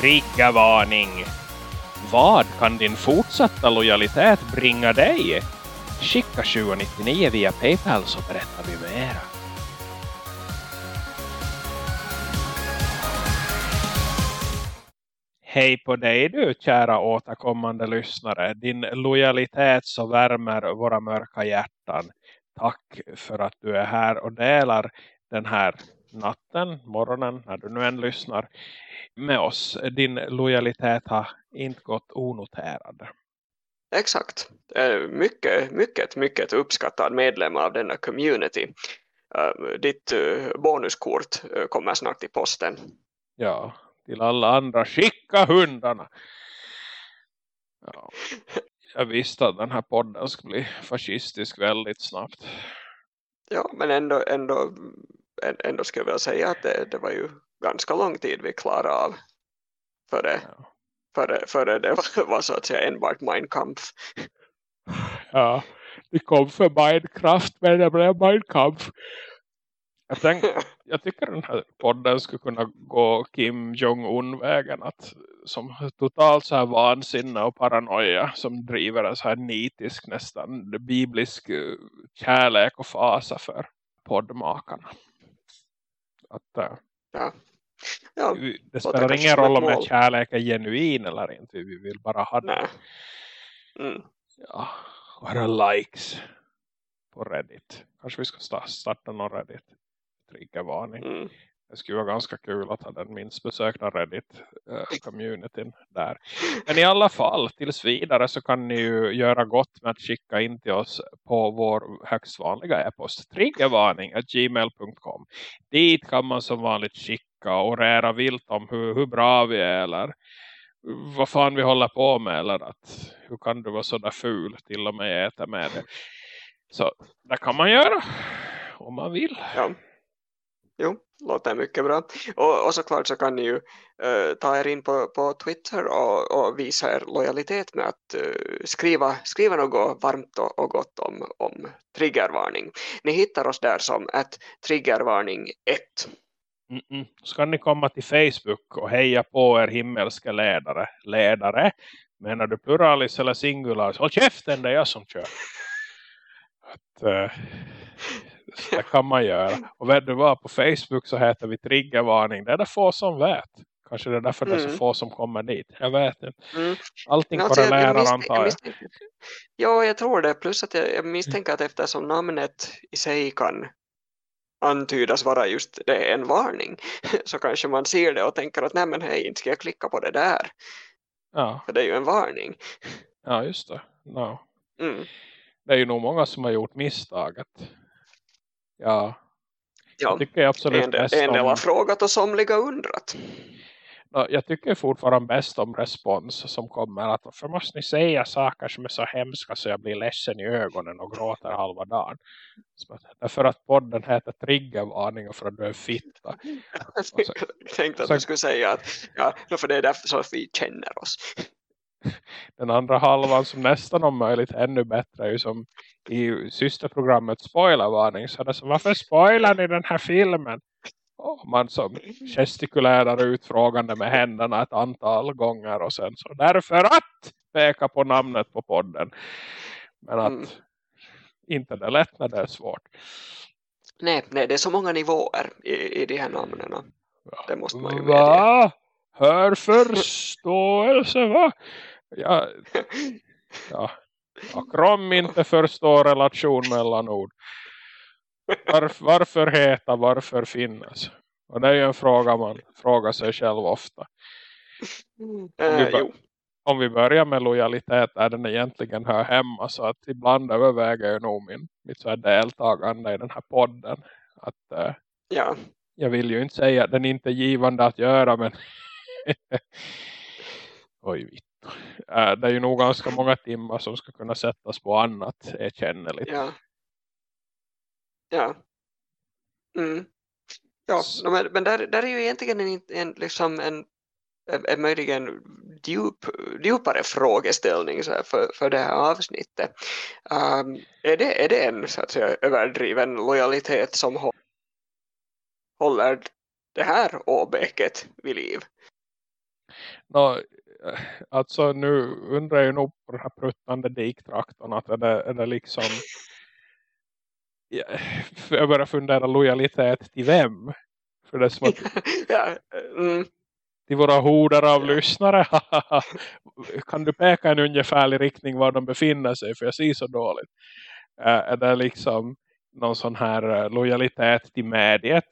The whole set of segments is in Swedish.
Triggervarning! Vad kan din fortsatta lojalitet bringa dig? Skicka 799 via Paypal så berättar vi mera. Hej på dig du kära återkommande lyssnare. Din lojalitet så värmer våra mörka hjärtan. Tack för att du är här och delar den här natten, morgonen, när du nu än lyssnar med oss. Din lojalitet har inte gått onoterad. Exakt. Mycket, mycket, mycket uppskattad medlem av denna community. Ditt bonuskort kommer snart i posten. Ja, till alla andra. Skicka hundarna! Ja. Jag visste att den här podden skulle bli fascistisk väldigt snabbt. Ja, men ändå, ändå, ändå ska jag väl säga att det, det var ju ganska lång tid vi klarade av före, ja. före, före det var, var så att säga enbart Minecraft. Ja, det kom för Minecraft men det blev Minecraft. Jag, tänk, jag tycker den här podden skulle kunna gå Kim Jong-Un-vägen att som totalt så här vansinne och paranoia som driver en så här nitisk nästan biblisk eh, kärlek och fasa för poddmakarna. Att, uh, ja. Ja, det spelar ingen roll om en kärlek är genuin eller inte. Vi vill bara ha det. Mm. Ja, våra likes på Reddit. Kanske vi ska starta någon Reddit triggervarning. Mm. Det skulle vara ganska kul att ha den minst besökta Reddit-communityn eh, uh, där. Men i alla fall, tills vidare så kan ni ju göra gott med att skicka in till oss på vår högst vanliga e-post triggervarning gmail.com. Dit kan man som vanligt skicka och rära vilt om hur, hur bra vi är eller vad fan vi håller på med eller att hur kan du vara så där ful till och med äta med det. Så det kan man göra om man vill. Ja. Jo, låter mycket bra. Och, och såklart så kan ni ju uh, ta er in på, på Twitter och, och visa er lojalitet med att uh, skriva, skriva något varmt och, och gott om, om triggervarning. Ni hittar oss där som att triggervarning 1. Mm -mm. Så kan ni komma till Facebook och heja på er himmelska ledare. Ledare? Menar du pluralis eller singular? Håll käften, det är jag som kör. Att, uh, det kan man göra. Och vet du vad, på Facebook så heter vi triggervarning. Det är det få som vet. Kanske det är därför mm. det är så mm. få som kommer dit. Jag vet inte. Mm. Allting alltså, korrelerar jag antar jag. jag ja, jag tror det. Plus att jag, jag misstänker att eftersom namnet i sig kan antydas vara just det en varning så kanske man ser det och tänker att nej men hej, inte ska jag klicka på det där. Ja. För det är ju en varning. Ja, just det. No. Mm. Det är ju nog många som har gjort misstaget Ja. ja. Jag tycker absolut en, bäst en del har frågat och somliga undrat. Jag tycker fortfarande bäst om respons som kommer att varför måste ni säga saker som är så hemska så jag blir ledsen i ögonen och gråter halva dagen. Därför att podden heter triggervarning och för att du är fitta. Jag tänkte att du skulle säga att ja, för det är därför så att vi känner oss den andra halvan som nästan om möjligt ännu bättre är ju som i systerprogrammet spoilervarning. Så det som varför spoilar ni den här filmen? Och man som gestikulärar utfrågande med händerna ett antal gånger och sen så därför att! peka på namnet på podden. Men att mm. inte det lätt när det är svårt. Nej, nej det är så många nivåer i, i de här namnen det måste man ju medge Hör förståelse va? Ja, ja. Akrom inte förstår relation mellan ord. Varf, varför heta, varför finnas? Och det är ju en fråga man frågar sig själv ofta. Om vi, äh, om vi börjar med lojalitet är den egentligen hör hemma. Så att ibland överväger jag nog min, mitt så deltagande i den här podden. Att, äh, ja. Jag vill ju inte säga att den inte är givande att göra men Oj vitt. Det är ju nog ganska många timmar som ska kunna sättas på annat erkänneligt. Ja. Ja. Mm. Ja, men, där, där är ju egentligen en, en, liksom en, en möjligen djup, djupare frågeställning så för, för det här avsnittet. Um, är, det, är det en så att säga, överdriven lojalitet som håller det här åbäcket vid liv? No, alltså nu undrar jag nog på den här pruttande diktraktorn att är det, är det liksom jag börjar fundera lojalitet till vem? För det som att ja, mm. till våra horder av lyssnare kan du peka en ungefärlig riktning var de befinner sig för jag ser så dåligt. är det liksom någon sån här lojalitet till mediet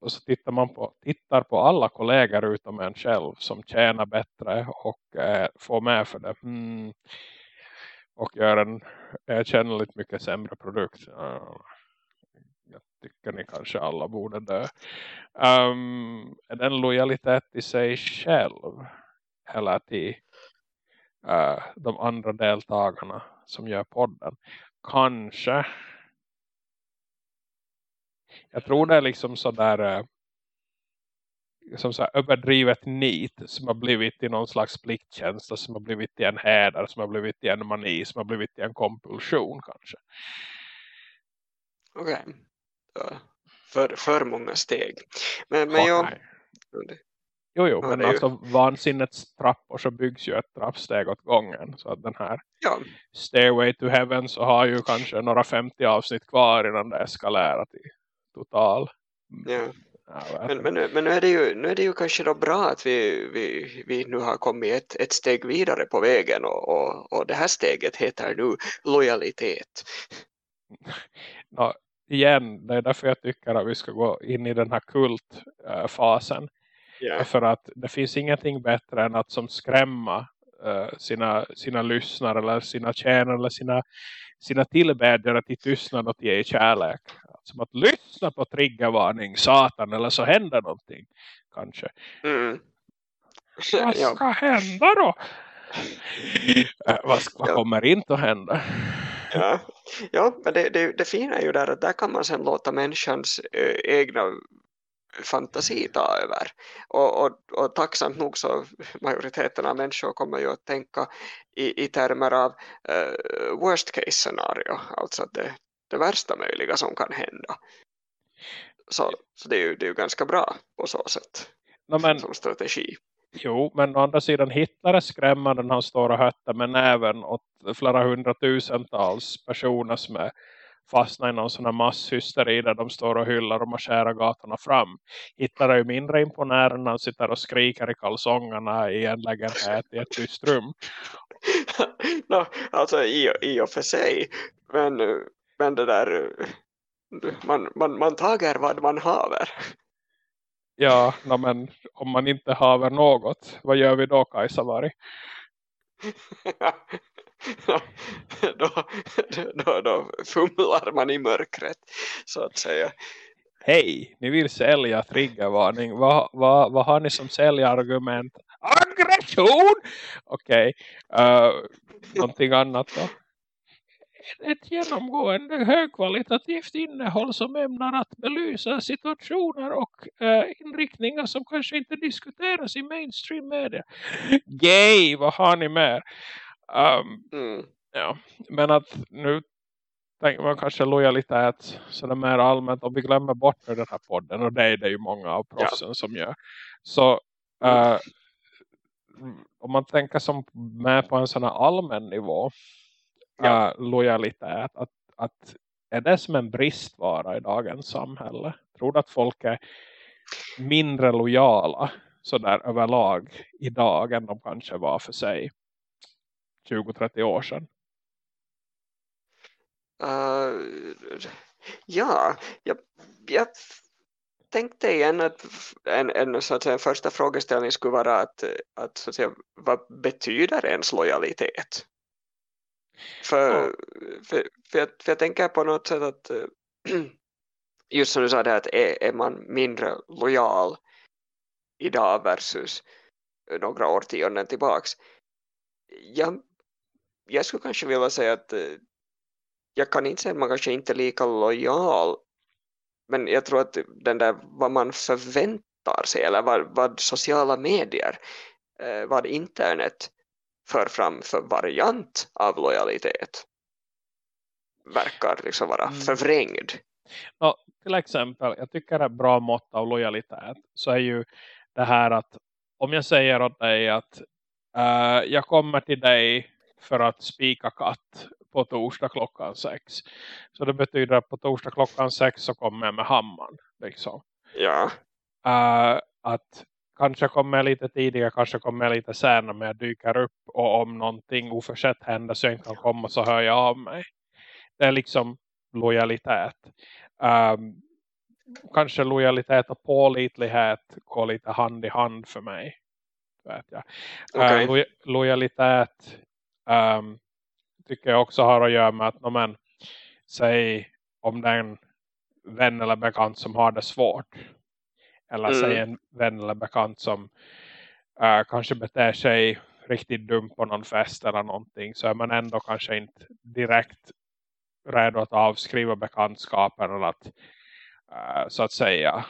och så tittar man på, tittar på alla kollegor utom en själv som tjänar bättre och eh, får med för det. Mm. Och gör en eh, erkännligt mycket sämre produkt. Uh, jag tycker ni kanske alla borde dö. Um, är den lojalitet i sig själv? Eller till uh, eh, de andra deltagarna som gör podden? Kanske jag tror det är liksom sådär eh, som så överdrivet nit som har blivit till någon slags pliktkänsla som har blivit till en häder som har blivit till en mani som har blivit till en kompulsion kanske. Okej. Okay. För, för många steg. Men, men jag... Jo, jo, men alltså ju... vansinnets trappor så byggs ju ett trappsteg åt gången. Så att den här ja. Stairway to Heaven så har ju kanske några 50 avsnitt kvar innan det eskalerar till total. Ja. Ja, men, men, men nu, är det ju, nu är det ju kanske då bra att vi, vi, vi nu har kommit ett, ett steg vidare på vägen och, och, och det här steget heter nu lojalitet. Ja, igen, det är därför jag tycker att vi ska gå in i den här kultfasen. Yeah. För att det finns ingenting bättre än att som skrämma uh, sina, sina lyssnare eller sina tjänare eller sina, sina tillbedjare till tystnad och till kärlek som att lyssna på triggervarning, satan, eller så händer någonting. Kanske. Mm. Vad ska ja. hända då? Äh, vad, vad ja. kommer inte att hända? Ja, ja men det, det, det fina är ju där att där kan man sen låta människans äh, egna fantasi ta över. Och, och, och tacksamt nog så majoriteten av människor kommer ju att tänka i, i termer av uh, worst case scenario. Alltså att det, det värsta möjliga som kan hända. Så, så det, är ju, det är ju ganska bra på så sätt. No, men, som strategi. Jo, men å andra sidan Hitler är skrämmande när han står och höttar med näven åt flera hundratusentals personer som är fastna i någon sån här masshysteri där de står och hyllar och marscherar gatorna fram. Hitler är ju mindre imponerande när han sitter och skriker i kalsongerna i en lägenhet i ett tyst rum. no, alltså i, i och för sig. Men men det där man, man, man tager vad man haver. Ja, no, men om man inte haver något, vad gör vi då Kajsavari? då, då, då fumlar man i mörkret så att säga. Hej, ni vill sälja triggervarning. Vad, vad, vad har ni som säljargument? Aggression! Okej, okay. uh, eh, någonting annat då? Ett genomgående högkvalitativt innehåll som ämnar att belysa situationer och uh, inriktningar som kanske inte diskuteras i mainstream media. Gay, vad har ni mer? Um, mm. ja. Men att nu tänker man kanske lojalitet sådär mer allmänt om vi glömmer bort den här podden och det är det ju många av proffsen ja. som gör. Så uh, om man tänker som med på en sån här allmän nivå ja. uh, lojalitet. Att, att är det som en bristvara i dagens samhälle? Tror du att folk är mindre lojala sådär överlag idag än de kanske var för sig 20-30 år sedan? Uh, ja, jag, jag tänkte igen att en, en, så att säga, första frågeställning skulle vara att, att, så att säga, vad betyder ens lojalitet? För, för, för, jag, för jag tänker på något sätt att just som du sa det att är, är man mindre lojal idag versus några årtionden tillbaks. Jag, jag skulle kanske vilja säga att jag kan inte säga att man kanske inte är lika lojal men jag tror att den där vad man förväntar sig eller vad, vad sociala medier eh, vad internet för fram för variant av lojalitet verkar liksom vara mm. förvrängd. Ja, till exempel, jag tycker ett bra mått av lojalitet så är ju det här att om jag säger åt dig att uh, jag kommer till dig för att spika katt på torsdag klockan sex. Så det betyder att på torsdag klockan sex så kommer jag med hammaren. Liksom. Ja. Uh, att kanske kommer lite tidigare, kanske kommer lite senare men jag dyker upp och om någonting oförsett händer så jag inte kan komma så hör jag av mig. Det är liksom lojalitet. Um, kanske lojalitet och pålitlighet går lite hand i hand för mig. Vet jag. Okay. Uh, lo lojalitet um, tycker jag också har att göra med att men, säg om den vän eller bekant som har det svårt eller mm. säg en vän eller bekant som uh, kanske beter sig riktigt dumt på någon fest eller någonting så är man ändå kanske inte direkt redo att avskriva bekantskapen eller att uh, så att säga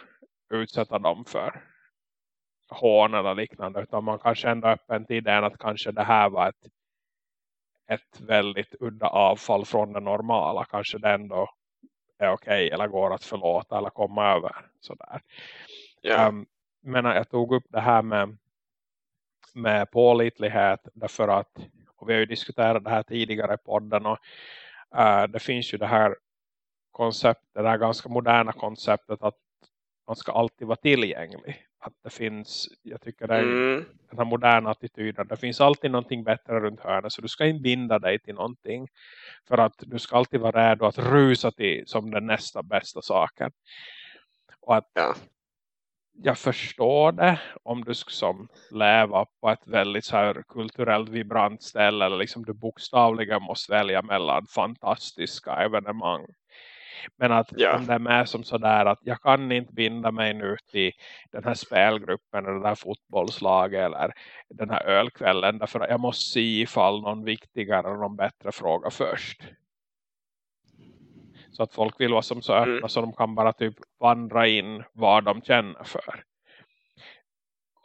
utsätta dem för hån eller liknande utan man kanske ändå är öppen till idén att kanske det här var ett, ett väldigt udda avfall från det normala kanske det ändå är okej okay, eller går att förlåta eller komma över sådär. Yeah. Um, men jag tog upp det här med, med pålitlighet därför att, och vi har ju diskuterat det här tidigare i podden och uh, det finns ju det här konceptet, det här ganska moderna konceptet att man ska alltid vara tillgänglig. Att det finns, jag tycker det är mm. den här moderna attityden. Det finns alltid någonting bättre runt hörnet. Så du ska inte binda dig till någonting. För att du ska alltid vara redo att rusa till som den nästa bästa saken. Och att ja jag förstår det om du som leva på ett väldigt så här kulturellt vibrant ställe eller liksom du bokstavligen måste välja mellan fantastiska evenemang. Men att om det är med som sådär att jag kan inte binda mig nu till den här spelgruppen eller det här fotbollslaget eller den här ölkvällen därför att jag måste se ifall någon viktigare eller någon bättre fråga först. Så att folk vill vara som så öppna mm. så de kan bara typ vandra in vad de känner för.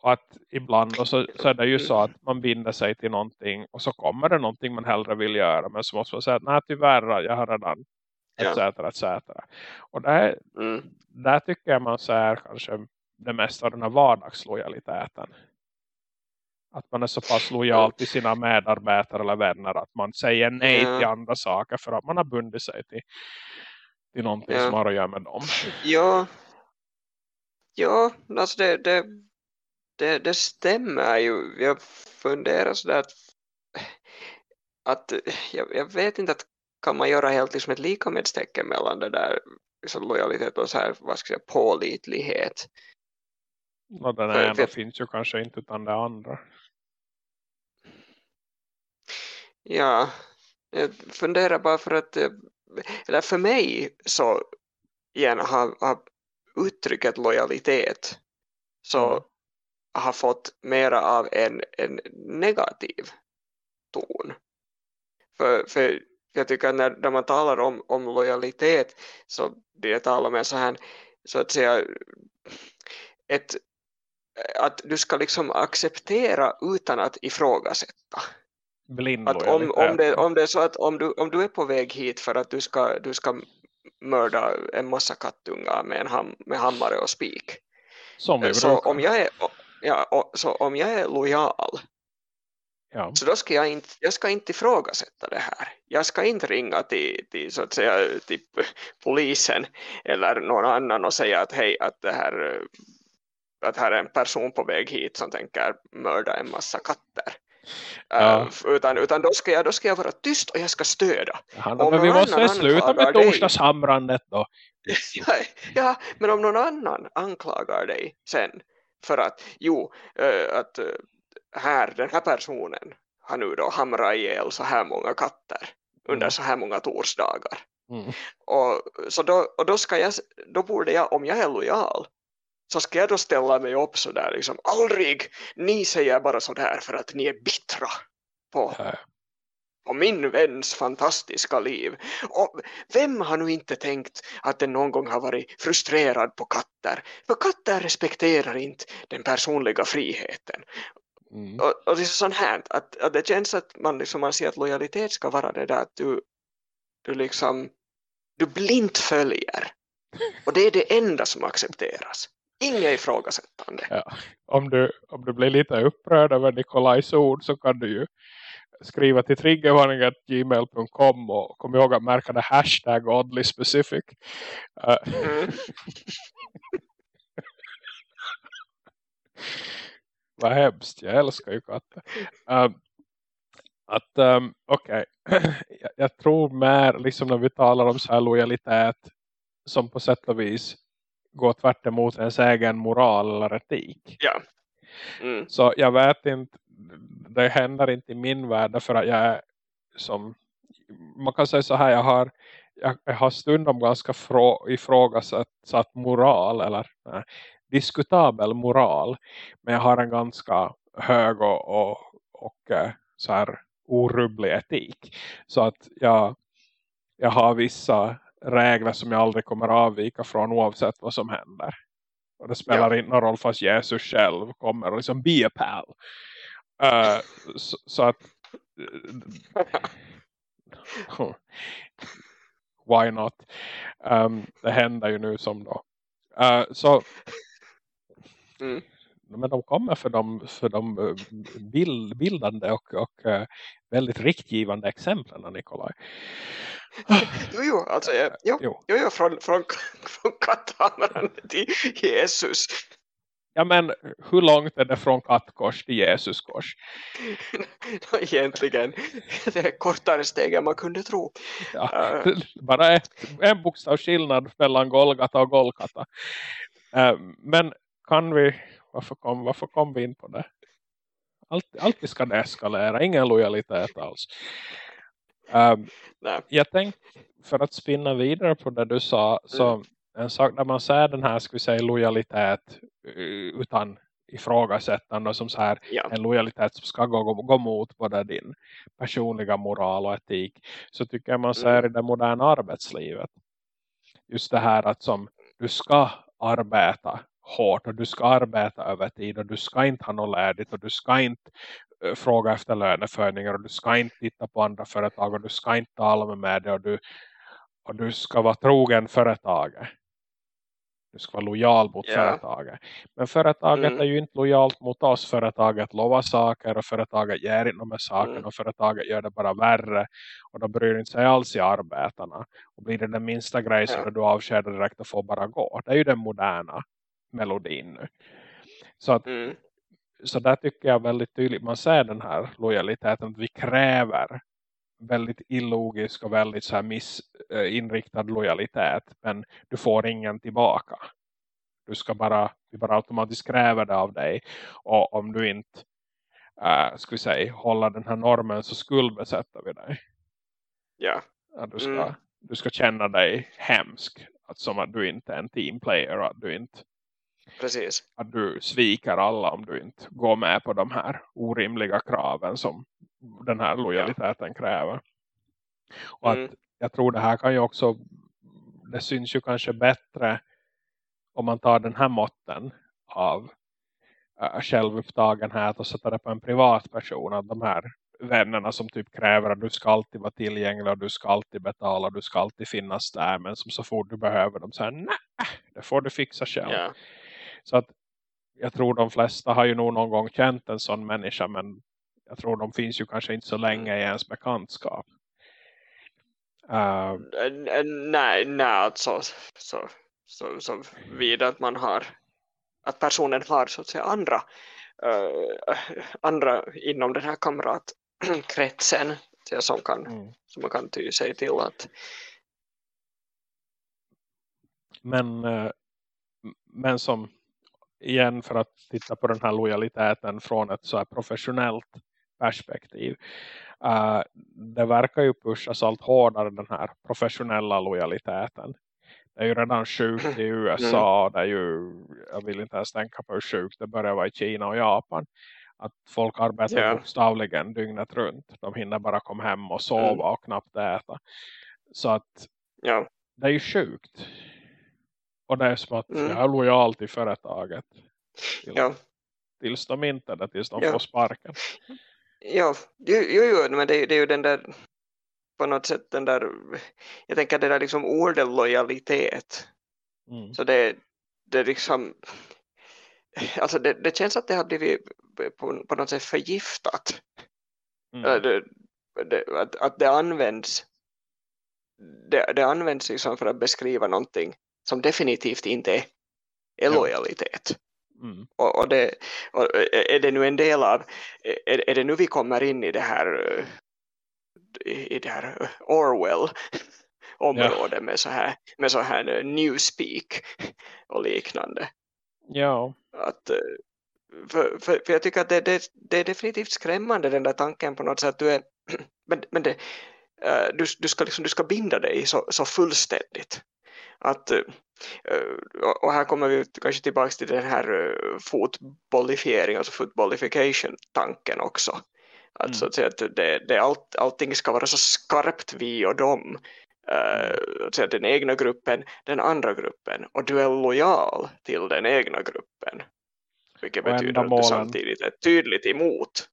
Och att ibland så, så är det ju så att man binder sig till någonting och så kommer det någonting man hellre vill göra. Men så måste man säga nej tyvärr, jag har redan etc. Ja. etc. Och där, mm. där tycker jag man ser kanske det mesta av den här vardagslojaliteten. Att man är så pass lojal till sina medarbetare eller vänner att man säger nej till andra saker för att man har bundit sig till, till någonting ja. som har att göra med dem. Ja, ja alltså det, det, det, det stämmer ju. Jag funderar sådär att, att jag, jag vet inte att kan man göra helt liksom ett likamedstecken mellan det där liksom lojalitet och så här, vad ska jag säga, pålitlighet. Och den ena för, finns ju kanske inte utan det andra. Ja, jag funderar bara för att, eh, eller för mig så igen har, har uttrycket lojalitet så mm. har fått mera av en, en negativ ton. För, för jag tycker att när, när man talar om, om lojalitet så blir det tal om en så här så att säga ett, att du ska liksom acceptera utan att ifrågasätta blind att om, om, det, om det är så att om du, om du är på väg hit för att du ska, du ska mörda en massa kattungar med, en ham, med hammare och spik. Som så om jag är ja, så om jag är lojal ja. så då ska jag inte, jag ska inte ifrågasätta det här. Jag ska inte ringa till, till, så att säga, till polisen eller någon annan och säga att hej att det här att här är en person på väg hit som tänker mörda en massa katter Ja. Uh, utan, utan då, ska jag, då ska jag vara tyst och jag ska stödja. Ja, men vi måste sluta med torsdagshamrandet då. ja, ja, men om någon annan anklagar dig sen för att, jo, uh, att uh, här, den här personen har nu då hamrat ihjäl så här många katter under mm. så här många torsdagar. Mm. Och, så då, och då, ska jag, då borde jag, om jag är lojal, så ska jag då ställa mig upp så där liksom, aldrig, ni säger bara så där för att ni är bittra på, på min väns fantastiska liv. Och vem har nu inte tänkt att den någon gång har varit frustrerad på katter? För katter respekterar inte den personliga friheten. Mm. Och, och, det är sånt här, att, att det känns att man, liksom, man ser att lojalitet ska vara det där att du, du liksom, du blint följer. Och det är det enda som accepteras. Inga ifrågasättande. Ja. Om, du, om du blir lite upprörd över Nikolajs ord så kan du ju skriva till triggervarning.gmail.com och kom ihåg att märka det hashtag oddly specific. Uh. Mm. Vad hemskt, jag älskar ju katter. Um, att um, okej, okay. jag, jag, tror mer liksom när vi talar om så här lojalitet som på sätt och vis går tvärt emot ens egen moral eller etik. Ja. Mm. Så jag vet inte, det händer inte i min värld för att jag är som, man kan säga så här, jag har jag, jag har stundom ganska frå, ifrågasatt moral eller nej, diskutabel moral. Men jag har en ganska hög och, och, och eh, så här orubblig etik. Så att jag, jag har vissa regler som jag aldrig kommer avvika från oavsett vad som händer. Och det spelar ja. inte någon roll fast Jesus själv kommer och liksom be a pal. Uh, så, så, att why not? Um, det händer ju nu som då. Uh, så mm. Men de kommer för de, för de eh, bild, bildande och, och uh, väldigt riktgivande exemplen Nikolaj. jo, jo, alltså, jo, jo. jo, jo från, från, från katamaran till Jesus. Ja, men hur långt är det från kattkors till Jesuskors? Egentligen, det är kortare steg än man kunde tro. Ja. Bara ett, en bokstav skillnad mellan Golgata och Golgata. Men kan vi, varför kom, varför kom vi in på det? Alltid, alltid ska det eskalera, ingen lojalitet alls. Um, jag tänkte, för att spinna vidare på det du sa, så mm. en sak när man ser den här, ska vi säga, lojalitet eh, utan ifrågasättande som så här, ja. en lojalitet som ska gå, gå, gå mot både din personliga moral och etik så tycker jag man ser mm. i det moderna arbetslivet just det här att som du ska arbeta hårt och du ska arbeta över tid och du ska inte ha något lärdigt och du ska inte uh, fråga efter löneförningar och du ska inte titta på andra företag och du ska inte tala med det och du, och du ska vara trogen företaget. Du ska vara lojal mot yeah. företaget. Men företaget mm. är ju inte lojalt mot oss. Företaget lovar saker och företaget ger inte med saker mm. och företaget gör det bara värre. Och då bryr inte sig alls i arbetarna. Och blir det den minsta grej så yeah. du avskedar direkt och får bara gå. Det är ju den moderna melodin nu. Så, att, mm. så där tycker jag väldigt tydligt man ser den här lojaliteten att vi kräver väldigt illogisk och väldigt så här missinriktad lojalitet men du får ingen tillbaka. Du ska bara, vi bara automatiskt kräver det av dig och om du inte äh, ska vi säga, håller den här normen så skuldbesätter vi dig. Ja. Att du, ska, mm. du ska känna dig hemsk att som att du inte är en teamplayer och att du inte Precis. Att du sviker alla om du inte går med på de här orimliga kraven som den här lojaliteten ja. kräver. Och mm. att jag tror det här kan ju också det syns ju kanske bättre om man tar den här måtten av äh, självupptagenhet och sätter det på en privatperson av de här vännerna som typ kräver att du ska alltid vara tillgänglig och du ska alltid betala du ska alltid finnas där men som så fort du behöver dem säger nej, det får du fixa själv. Yeah. Så att jag tror de flesta har ju nog någon gång känt en sån människa men jag tror de finns ju kanske inte så länge i ens bekantskap. Uh, nej, nej alltså så, så, så vidare att man har att personen har så att säga andra uh, andra inom den här kamratkretsen som, kan, mm. som man kan ty sig till att men, uh, men som igen för att titta på den här lojaliteten från ett så här professionellt perspektiv. Uh, det verkar ju pushas allt hårdare den här professionella lojaliteten. Det är ju redan sjukt i USA. Det är ju, jag vill inte ens tänka på hur sjukt det börjar vara i Kina och Japan. Att folk arbetar yeah. bokstavligen dygnet runt. De hinner bara komma hem och sova mm. och knappt äta. Så att yeah. det är ju sjukt. Och det är som att mm. jag är lojal till företaget. Till, ja. Tills de inte det, tills de ja. får sparken. Ja, jo, jo, jo men det, det är ju den där på något sätt den där jag tänker det där liksom ordet lojalitet. Mm. Så det, det liksom alltså det, det känns att det har blivit på, på något sätt förgiftat mm. det, det, att, att det används det, det används liksom för att beskriva någonting som definitivt inte är, är lojalitet. Mm. Och, och, det, och är det nu en del av är, är det nu vi kommer in i det här i det här Orwell område ja. med så här med så här newspeak och liknande. Ja. Att, för, för, för jag tycker att det, det, det är definitivt skrämmande den där tanken på något sätt att du är men, men det, du, du, ska liksom, du ska binda dig så, så fullständigt att och här kommer vi kanske tillbaka till den här fotbollifiering, alltså footballification tanken också att, mm. så att, säga, att det, det allt, allting ska vara så skarpt vi och dem uh, att säga, den egna gruppen, den andra gruppen och du är lojal till den egna gruppen vilket och betyder att du samtidigt är tydligt emot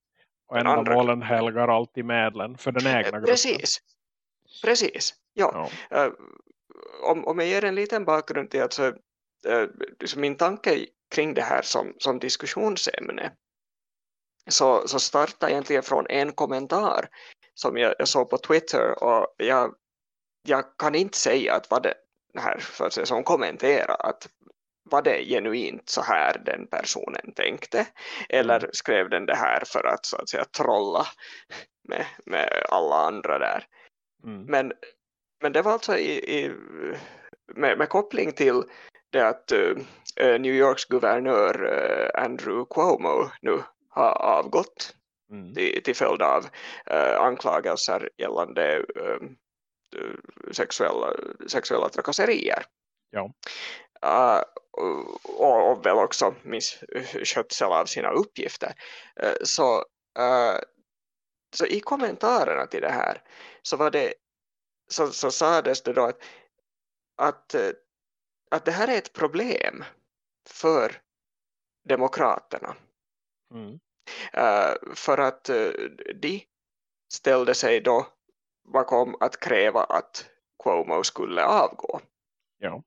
och enda målen helgar alltid medlen för den egna gruppen. Precis, precis. Ja. ja. Uh, om, om jag ger en liten bakgrund till att så, uh, min tanke kring det här som, som diskussionsämne så, så startade egentligen från en kommentar som jag, jag såg på Twitter och jag, jag kan inte säga att vad det här för att säga, som kommenterar att var det genuint så här den personen tänkte eller mm. skrev den det här för att så att säga trolla med, med alla andra där mm. men, men det var alltså i, i med, med, koppling till det att uh, New Yorks guvernör uh, Andrew Cuomo nu har avgått mm. till, till följd av uh, anklagelser gällande sexuella, sexuella trakasserier. Ja. Och, och väl också misskötsel av sina uppgifter. Så, så i kommentarerna till det här så var det så, så sades det då att, att, att det här är ett problem för demokraterna Mm. Uh, för att uh, de ställde sig då bakom att kräva att Cuomo skulle avgå. Ja.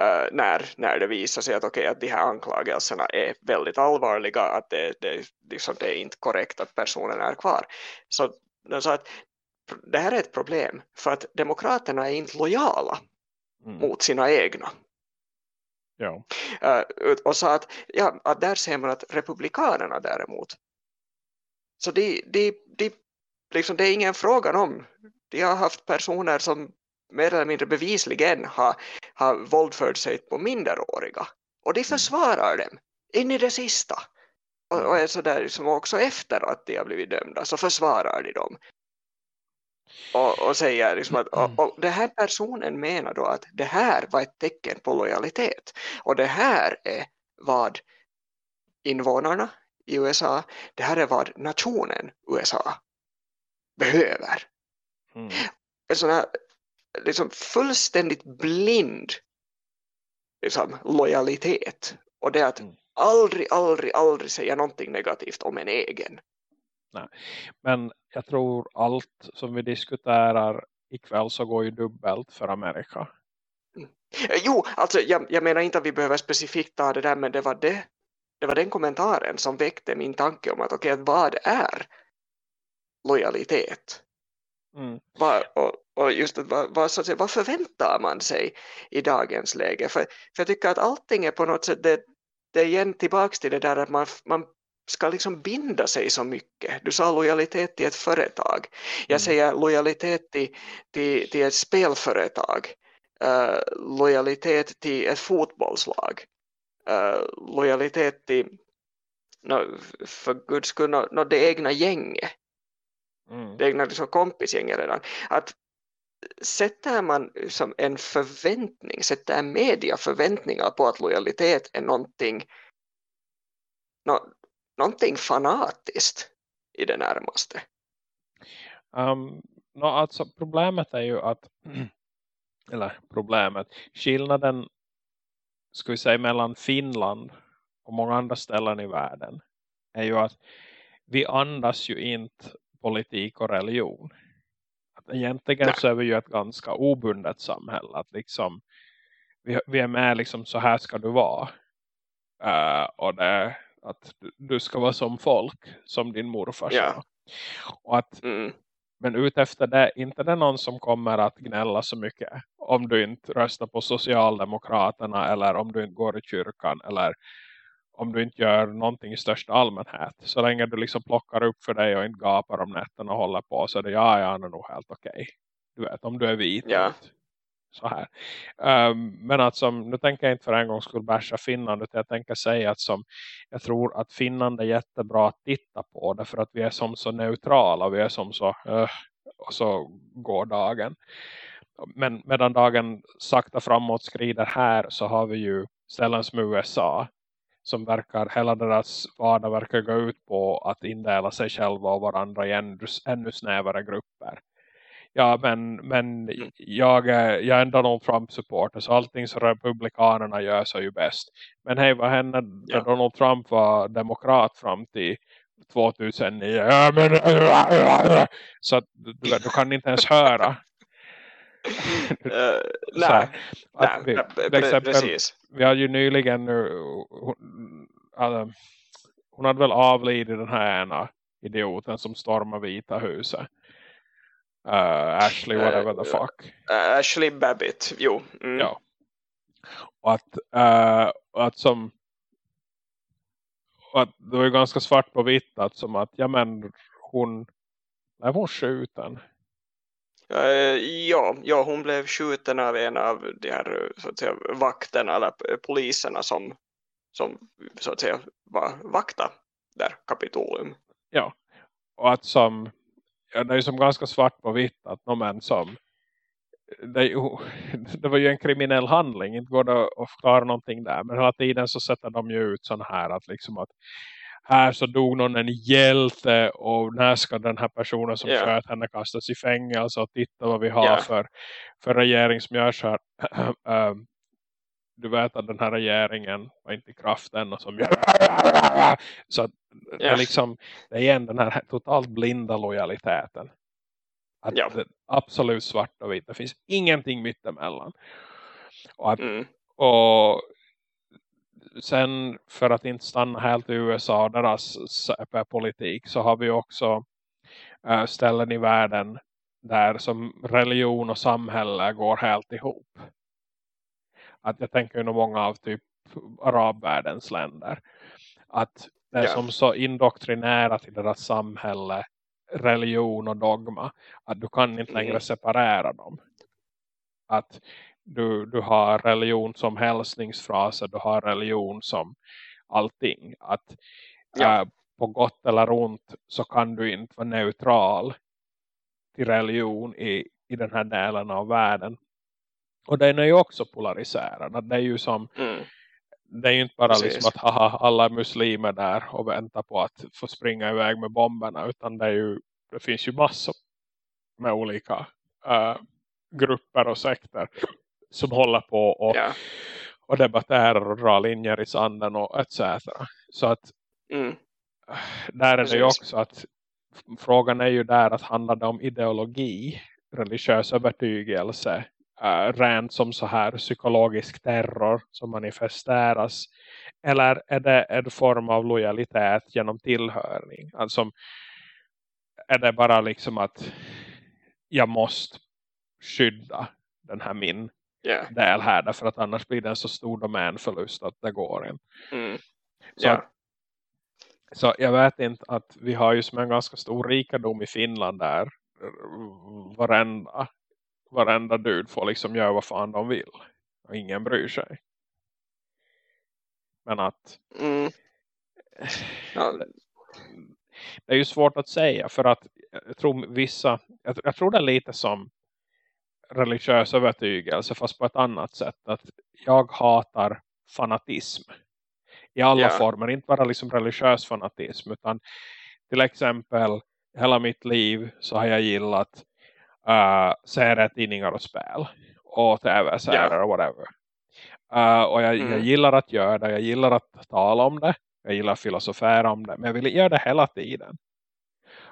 Uh, när, när det visar sig att, okay, att de här anklagelserna är väldigt allvarliga, att det, det, liksom, det är inte korrekt att personen är kvar. Så de sa att det här är ett problem för att demokraterna är inte lojala mm. mot sina egna. Ja. Uh, och sa att, ja, att där ser man att republikanerna däremot så de, de, de, liksom, det är ingen fråga om de har haft personer som mer eller mindre bevisligen har, har våldfört sig på minderåriga och de mm. försvarar dem in i det sista och, och är sådär liksom också efter att de har blivit dömda så försvarar de dem och, och säger liksom att och, och den här personen menar då att det här var ett tecken på lojalitet och det här är vad invånarna i USA, det här är vad nationen USA behöver. Mm. En sån här liksom fullständigt blind liksom, lojalitet och det att mm. aldrig, aldrig, aldrig säga någonting negativt om en egen. Nej. Men jag tror allt som vi diskuterar ikväll så går ju dubbelt för Amerika. Mm. Jo, alltså jag, jag, menar inte att vi behöver specifikt ta det där men det var det det var den kommentaren som väckte min tanke om att okej, okay, vad är lojalitet? Mm. Vad, och, och, just vad, vad, så att säga, vad förväntar man sig i dagens läge? För, för jag tycker att allting är på något sätt det, det är igen tillbaka till det där att man, man ska liksom binda sig så mycket. Du sa lojalitet till ett företag. Jag mm. säger lojalitet till, till, till ett spelföretag. Uh, lojalitet till ett fotbollslag. Uh, lojalitet till no, för guds skull no, no, det egna gänget. Mm. Det egna liksom, kompisgänget redan. Att sätter man som en förväntning, sätter media förväntningar på att lojalitet är någonting no, någonting fanatiskt i det närmaste. Um, no, alltså problemet är ju att eller problemet, skillnaden ska vi säga mellan Finland och många andra ställen i världen är ju att vi andas ju inte politik och religion. Att egentligen Nej. så är vi ju ett ganska obundet samhälle. Att liksom vi, vi är med liksom så här ska du vara. Uh, och det att du ska vara som folk som din morfar ja. Och att, mm. Men utefter det, inte det någon som kommer att gnälla så mycket om du inte röstar på Socialdemokraterna eller om du inte går i kyrkan eller om du inte gör någonting i största allmänhet. Så länge du liksom plockar upp för dig och inte gapar om nätterna och håller på så är det ja, ja, är nog helt okej. Okay. Du vet, om du är vit. Ja så här. Um, men att som, nu tänker jag inte för en gång skulle basha Finland utan jag tänker säga att som, jag tror att Finland är jättebra att titta på därför att vi är som så neutrala, vi är som så uh, och så går dagen. Men medan dagen sakta framåt skrider här så har vi ju ställen som USA som verkar, hela deras vardag verkar gå ut på att indela sig själva och varandra i ännu, ännu snävare grupper ja men, men mm. jag, är, jag är en Donald Trump-supporter så allting som republikanerna gör så är ju bäst. Men hej, vad hände när Donald Trump var demokrat fram till 2009? Ja, men, så att, du, du kan inte ens höra. uh, nej, nej, vi, exempel, precis. Vi har ju nyligen nu, hon, alltså, hon hade väl avlidit den här ena idioten som stormar Vita huset. Uh, Ashley, whatever the fuck. Uh, Ashley Babbitt, jo. Mm. Ja. Och att, att som att det var ju ganska svart på vitt att som att, ja men hon är hon skjuten? ja, ja, hon blev skjuten av en av de här så att säga, vakterna eller poliserna som, som så att säga var vakta där Kapitolium. Ja, och att som ja, det är ju som ganska svart på vitt att men som det, det, var ju en kriminell handling inte går det att förklara någonting där men hela tiden så sätter de ju ut sån här att liksom att här så dog någon en hjälte och när ska den här personen som yeah. sköt henne kastas i fängelse och titta vad vi har yeah. för, för regering som gör så här um, du vet att den här regeringen var inte i kraft än och som så att det är liksom det är igen den här totalt blinda lojaliteten. Att ja. absolut svart och vitt det finns ingenting mittemellan. Och, att, mm. och sen för att inte stanna helt i USA och deras politik så har vi också äh, ställen i världen där som religion och samhälle går helt ihop att jag tänker nog många av typ arabvärldens länder. Att det är ja. som så indoktrinärat i deras samhälle, religion och dogma. Att du kan inte längre mm. separera dem. Att du, du har religion som hälsningsfraser, du har religion som allting. Att ja. äh, på gott eller ont så kan du inte vara neutral till religion i, i den här delen av världen. Och den är ju också polariserad. Det är ju som mm. det är ju inte bara liksom att haha, alla är muslimer där och väntar på att få springa iväg med bomberna. Utan det, är ju, det finns ju massor med olika uh, grupper och sekter som håller på och, ja. och debatterar och drar linjer i sanden och etc. Så att mm. där är Precis. det ju också att frågan är ju där att handlar det om ideologi, religiös övertygelse uh, rent som så här psykologisk terror som manifesteras eller är det en form av lojalitet genom tillhörning alltså är det bara liksom att jag måste skydda den här min yeah. del här därför att annars blir det en så stor domänförlust att det går in. Mm. Så, yeah. så jag vet inte att vi har ju som en ganska stor rikedom i Finland där varenda varenda dud får liksom göra vad fan de vill. Och ingen bryr sig. Men att mm. ja. det är ju svårt att säga för att jag tror vissa, jag, jag tror det är lite som religiös övertygelse fast på ett annat sätt att jag hatar fanatism i alla yeah. former, inte bara liksom religiös fanatism utan till exempel hela mitt liv så har jag gillat uh, serier, tidningar och spel. Och tv-serier yeah. och whatever. Uh, och jag, mm. jag gillar att göra det. Jag gillar att tala om det. Jag gillar att filosofera om det. Men jag vill göra det hela tiden.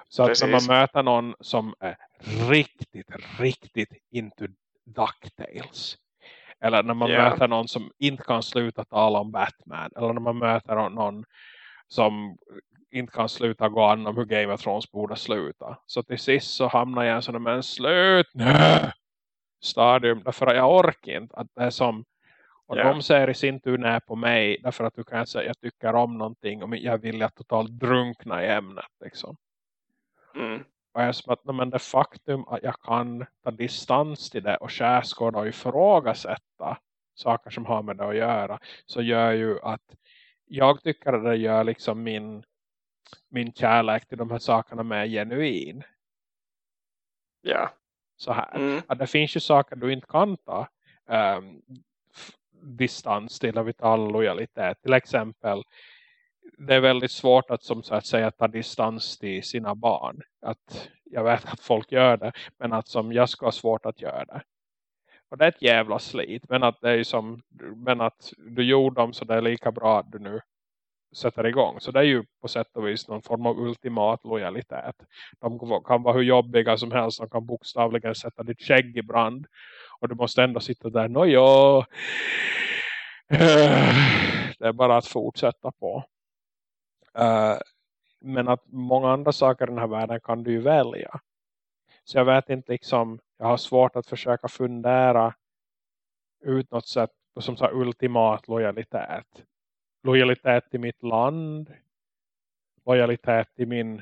Så Precis. att när man möter någon som är riktigt, riktigt into DuckTales. Eller när man Yeah. möter någon som inte kan sluta tala om Batman. Eller när man möter någon som inte kan sluta gå an om hur Game of Thrones borde sluta. Så till sist så hamnar jag i en sån men slut nu! Stadium. Därför att jag orkar inte. Att det är som och Ja. de säger i sin tur nej på mig. Därför att du kan säga jag tycker om någonting. Och jag vill att totalt drunkna i ämnet. Liksom. Mm. Och jag är som att men det faktum att jag kan ta distans till det. Och skärskåda och ifrågasätta saker som har med det att göra. Så gör ju att jag tycker att det gör liksom min, min kärlek till de här sakerna mer genuin. Ja. Så här. Mm. Att det finns ju saker du inte kan ta f- distans till när vi talar lojalitet. Till exempel, det är väldigt svårt att som så att säga ta distans till sina barn. Att jag vet att folk gör det, men att som jag ska ha svårt att göra det. Och det är ett jävla slit, men att det är som, men att du gjorde dem så det är lika bra att du nu sätter igång. Så det är ju på sätt och vis någon form av ultimat lojalitet. De kan vara hur jobbiga som helst. De kan bokstavligen sätta ditt skägg i brand. Och du måste ändå sitta där. Nåja. Det är bara att fortsätta på. Eh, men att många andra saker i den här världen kan du ju välja. Så jag vet inte liksom. Jag har svårt att försöka fundera ut något sätt som så ultimat lojalitet lojalitet till mitt land, lojalitet till min,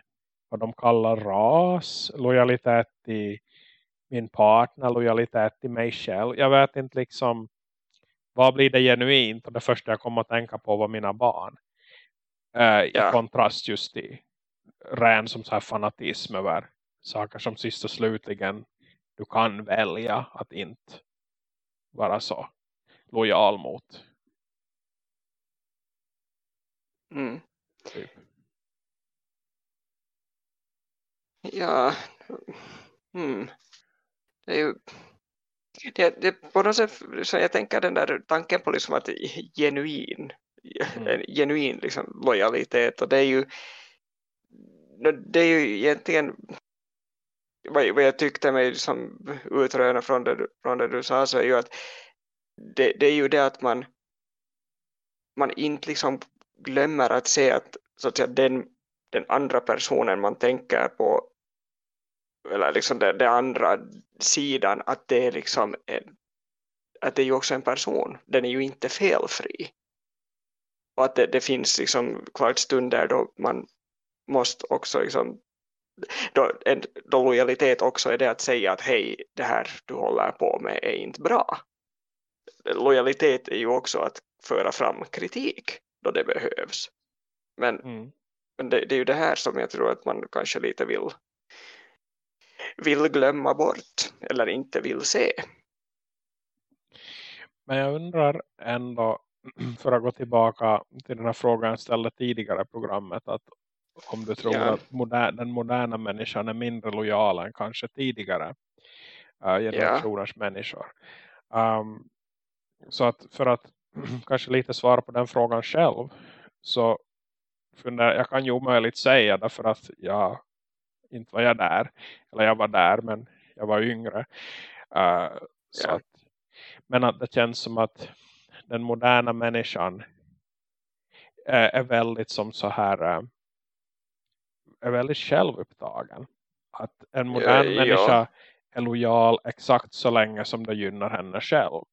vad de kallar ras, lojalitet till min partner, lojalitet till mig själv. Jag vet inte liksom, vad blir det genuint? Och det första jag kommer att tänka på var mina barn. Eh, I Ja. kontrast just till ren som så här fanatism över saker som sist och slutligen du kan välja att inte vara så lojal mot. Mm. Typ. Ja. Mm. Det är ju det, det på något sätt så jag tänker den där tanken på liksom att genuin Mm. en genuin liksom lojalitet och det är ju det är ju egentligen vad, vad jag tyckte mig liksom utröna från det, du- från det du sa så är ju att det, det är ju det att man man inte liksom glömmer att se att, så att säga, den, den andra personen man tänker på eller liksom den, den andra sidan att det är liksom en, att det är ju också en person. Den är ju inte felfri. Och att det, det finns liksom klart stunder då man måste också liksom då, en, då lojalitet också är det att säga att hej, det här du håller på med är inte bra. Lojalitet är ju också att föra fram kritik då det behövs. Men, Mm. men det, det är ju det här som jag tror att man kanske lite vill vill glömma bort eller inte vill se. Men jag undrar ändå, för att gå tillbaka till den här frågan jag ställde tidigare i programmet, att om du tror Ja. att moder, den moderna människan är mindre lojal än kanske tidigare uh, generationers människor. Um, så att för att kanske lite svara på den frågan själv så funderar, jag kan ju omöjligt säga därför att jag inte var jag där. Eller jag var där men jag var yngre. Uh, så Ja. att, men att det känns som att den moderna människan är, är väldigt som så här eh, är väldigt självupptagen. Att en modern ja. människa är lojal exakt så länge som det gynnar henne själv.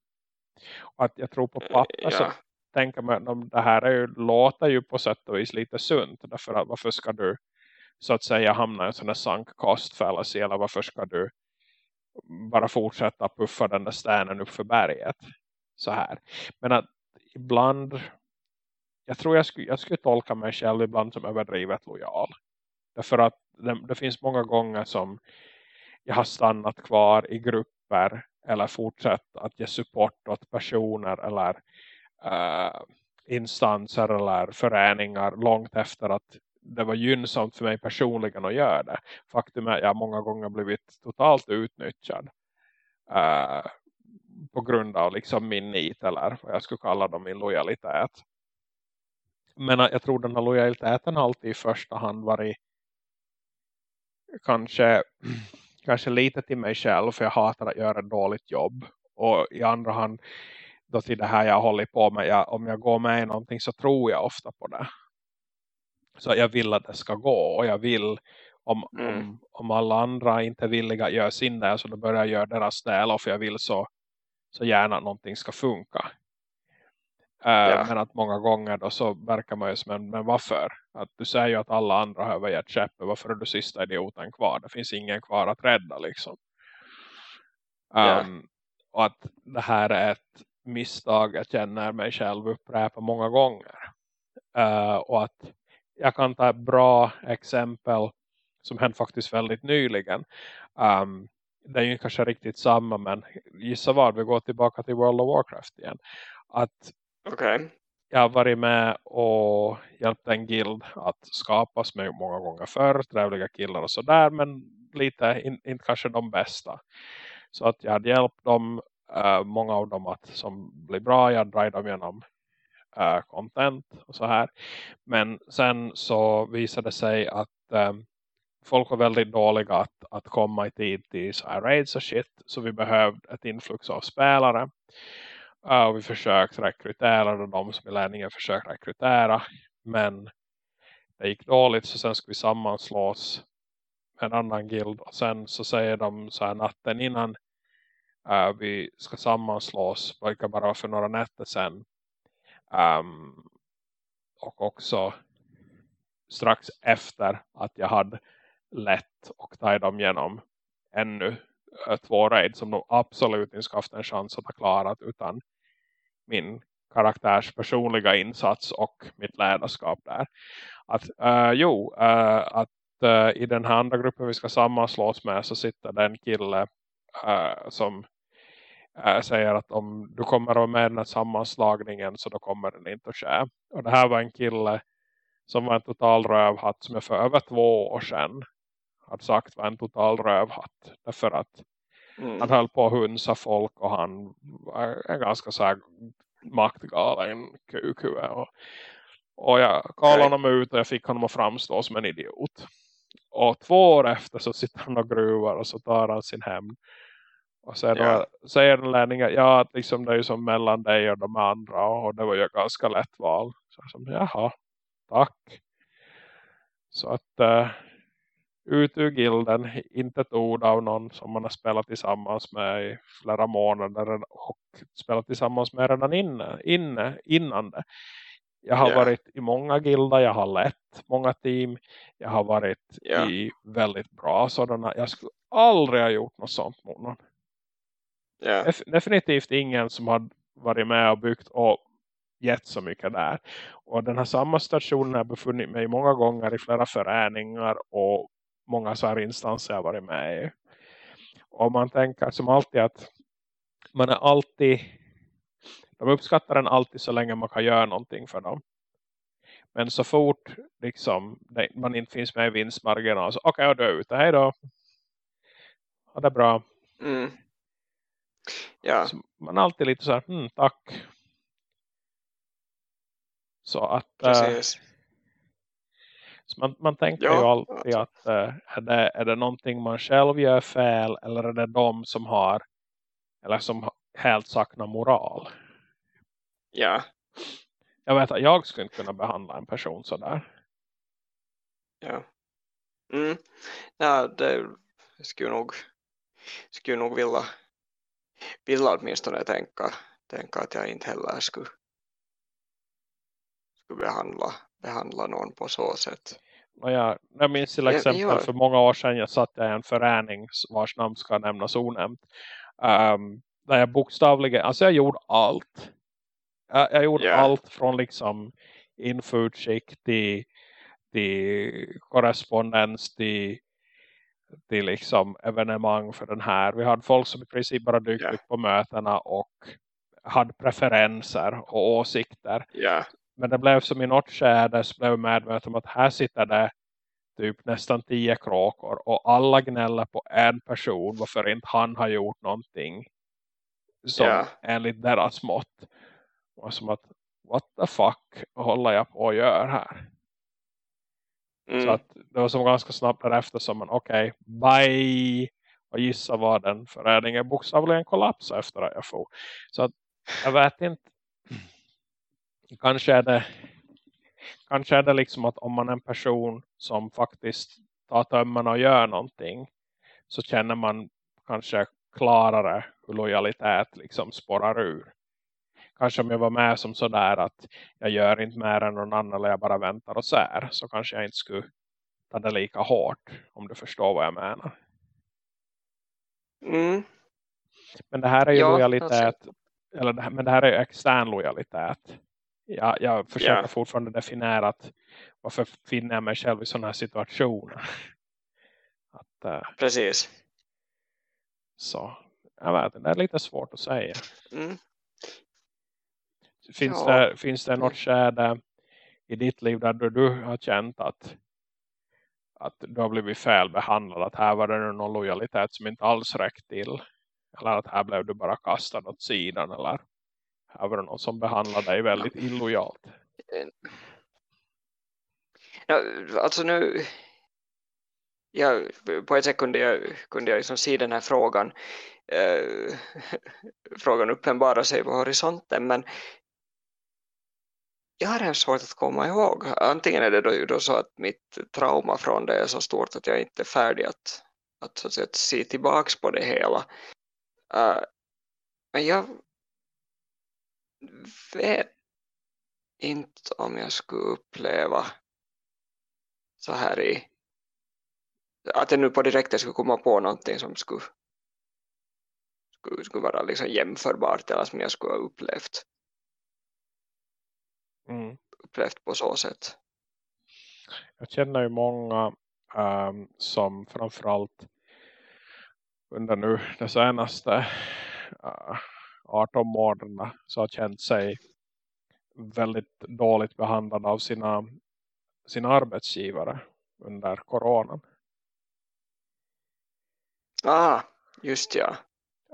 Och att jag tror på papper så Ja, tänker man det här är ju, låter ju på sätt och vis lite sunt. Därför att varför ska du så att säga hamna i en sån här fallacy eller varför ska du bara fortsätta puffa den där stenen upp för berget så här. Men att ibland jag tror jag skulle, jag skulle tolka mig själv ibland som överdrivet lojal. Därför att det, det finns många gånger som jag har stannat kvar i grupper eller fortsätt att ge support åt personer eller uh, instanser eller föreningar långt efter att det var gynnsamt för mig personligen att göra det. Faktum är att jag många gånger blivit totalt utnyttjad uh, på grund av liksom min nit eller vad jag skulle kalla dem min lojalitet. Men eh, jag tror den här lojaliteten alltid i första hand varit kanske, kanske lite till mig själv för jag hatar att göra ett dåligt jobb. Och i andra hand då till det här jag håller på med. Jag, om jag går med i någonting så tror jag ofta på det. Så jag vill att det ska gå och jag vill om, mm. om, om alla andra inte är villiga att göra sin del så då börjar jag göra deras del för jag vill så, så gärna att någonting ska funka. Uh, ja. Men att många gånger då så verkar man ju som en, men varför? Att du säger ju att alla andra har övergett käppen, varför är du sista idioten kvar? Det finns ingen kvar att rädda liksom. Um, ja. Och att det här är ett misstag jag känner mig själv upprepa många gånger. Uh, och att jag kan ta ett bra exempel som hände faktiskt väldigt nyligen. Um, det är ju kanske riktigt samma men gissa vad, vi går tillbaka till World of Warcraft igen. Att okay. jag har varit med och hjälpt en guild att skapas med många gånger förr, trevliga killar och sådär men lite, in, inte kanske de bästa. Så att jag hade hjälpt dem, uh, många av dem att som blir bra, jag drar dem genom uh, eh, content och så här. Men sen så visade det sig att um, folk var väldigt dåliga att, att komma i tid till så här raids och shit. Så vi behövde ett influx av spelare. Uh, och vi försökte rekrytera de som i ledningen försökte rekrytera. Men det gick dåligt så sen skulle vi sammanslås med en annan guild. Och sen så säger de så här natten innan uh, vi ska sammanslås. Vilka bara för några nätter sen. Um, och också strax efter att jag hade lätt och ta dem genom ännu två raid som de absolut inte ska haft en chans att ha klarat utan min karaktärs personliga insats och mitt ledarskap där. Att, uh, jo, uh, att uh, i den här andra gruppen vi ska sammanslås med så sitter det en kille som säger att om du kommer att vara med i den här sammanslagningen så då kommer den inte att ske. Och det här var en kille som var en total rövhatt som jag för över två år sedan hade sagt var en total rövhatt. Därför att mm. han höll på att hunsa folk och han var en ganska så här maktgalen QQ. Och, och jag kallade honom ut och jag fick honom att framstå som en idiot. Och två år efter så sitter han och gruvar och så tar han sin hämnd. Och sen yeah. säger den lärningen, ja att liksom det är ju som mellan dig och de andra och det var ju ganska lätt val. Så jag som, jaha, tack. Så att äh, ut ur gilden, inte ett ord av någon som man har spelat tillsammans med i flera månader och spelat tillsammans med redan inne, inne innan det. Jag har yeah. varit i många gilder, jag har lett många team, jag har varit yeah. i väldigt bra sådana. Jag skulle aldrig ha gjort något sånt mot någon. Yeah. Definitivt ingen som har varit med och byggt och gett så mycket där. Och den här samma stationen har befunnit mig många gånger i flera föreningar och många så här instanser jag varit med i. Och man tänker som alltid att man är alltid de uppskattar den alltid så länge man kan göra någonting för dem. Men så fort liksom, man inte finns med i vinstmarginal så okej, okay, du är ute, hej då. Ha det bra. Mm. Ja. Så man är alltid lite så här, mm, tack. Så att... Eh, Precis. Äh, så man, man tänker ja, ju alltid att äh, är, det, är det någonting man själv gör fel eller är det de som har eller som helt saknar moral? Ja. Jag vet att jag skulle inte kunna behandla en person sådär. Ja. Mm. Ja, det skulle nog skulle nog vilja vilja åtminstone tänka, tänka att jag inte heller skulle, skulle behandla behandla någon på så sätt. Ja, jag minns till exempel ja. för många år sedan jag satt i en förening vars namn ska nämnas onämnt. Um, där jag bokstavligen, alltså jag gjorde allt. Jag, jag gjorde yeah. allt från liksom infutskick till, till korrespondens till, till liksom evenemang för den här. Vi hade folk som i princip bara dykt yeah. upp på mötena och hade preferenser och åsikter. Yeah. Men det blev som i något skärde så blev medveten om att här sitter det typ nästan tio kråkor och alla gnäller på en person varför inte han har gjort någonting som yeah. enligt deras mått. Och som att, what the fuck håller jag på att göra här? Mm. Så att det var som ganska snabbt därefter som man, okej, okay, bye! Och gissa vad den förädringen bokstavligen kollapsade efter att jag får. Så att Jag vet inte. Kanske är det kanske är det liksom att om man är en person som faktiskt tar tömmarna och gör någonting så känner man kanske klarare hur lojalitet liksom spårar ur. Kanske om jag var med som sådär att jag gör inte mer än någon annan eller jag bara väntar och ser så kanske jag inte skulle ta det lika hårt om du förstår vad jag menar. Mm. Men det här är ju Ja, lojalitet eller det här, men det här är ju extern lojalitet. Jag, jag försöker Ja. fortfarande definiera att varför finner jag mig själv i sådana här situationer. Att, eh, Precis. så, jag vet det är lite svårt att säga. Mm. Finns, Ja. det, finns det något skede i ditt liv där du, du har känt att, att du har blivit felbehandlad? Att här var det någon lojalitet som inte alls räckte till? Eller att här blev du bara kastad åt sidan? Eller det någon som behandlade dig väldigt illojalt? Ja, alltså nu ja, på ett sätt kunde jag, kunde jag liksom se den här frågan eh, frågan uppenbara sig på horisonten men jag har hemskt svårt att komma ihåg. Antingen är det då, ju då så att mitt trauma från det är så stort att jag inte är färdig att, att, så att, att se tillbaks på det hela. Eh, men jag vet inte om jag skulle uppleva så här i att jag nu på direkten skulle komma på någonting som skulle, skulle, skulle vara liksom jämförbart eller som jag skulle ha upplevt, Mm. upplevt på så sätt. Jag känner ju många ehm, som framförallt under nu de senaste uh, 18 månaderna så har känt sig väldigt dåligt behandlade av sina, sina arbetsgivare under coronan. Ah, just ja.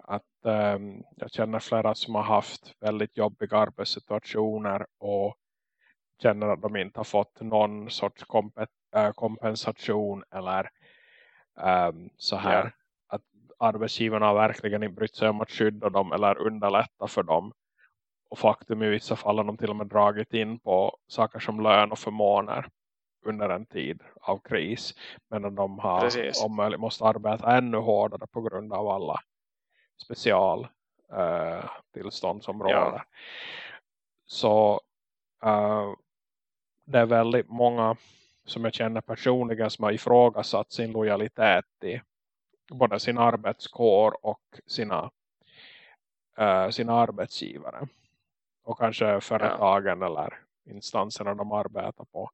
Att ehm, jag känner flera som har haft väldigt jobbiga arbetssituationer och känner att de inte har fått någon sorts kompet, äh, kompensation eller ehm, så här arbetsgivarna har verkligen inte brytt sig om att skydda dem eller underlätta för dem. Och faktum i vissa fall har de till och med dragit in på saker som lön och förmåner under en tid av kris. Men de har Precis. om möjligt måste arbeta ännu hårdare på grund av alla special eh, som Ja. Så eh, det är väldigt många som jag känner personligen som har ifrågasatt sin lojalitet i både sin arbetskår och sina, eh, sina arbetsgivare. Och kanske företagen eller instanserna de arbetar på.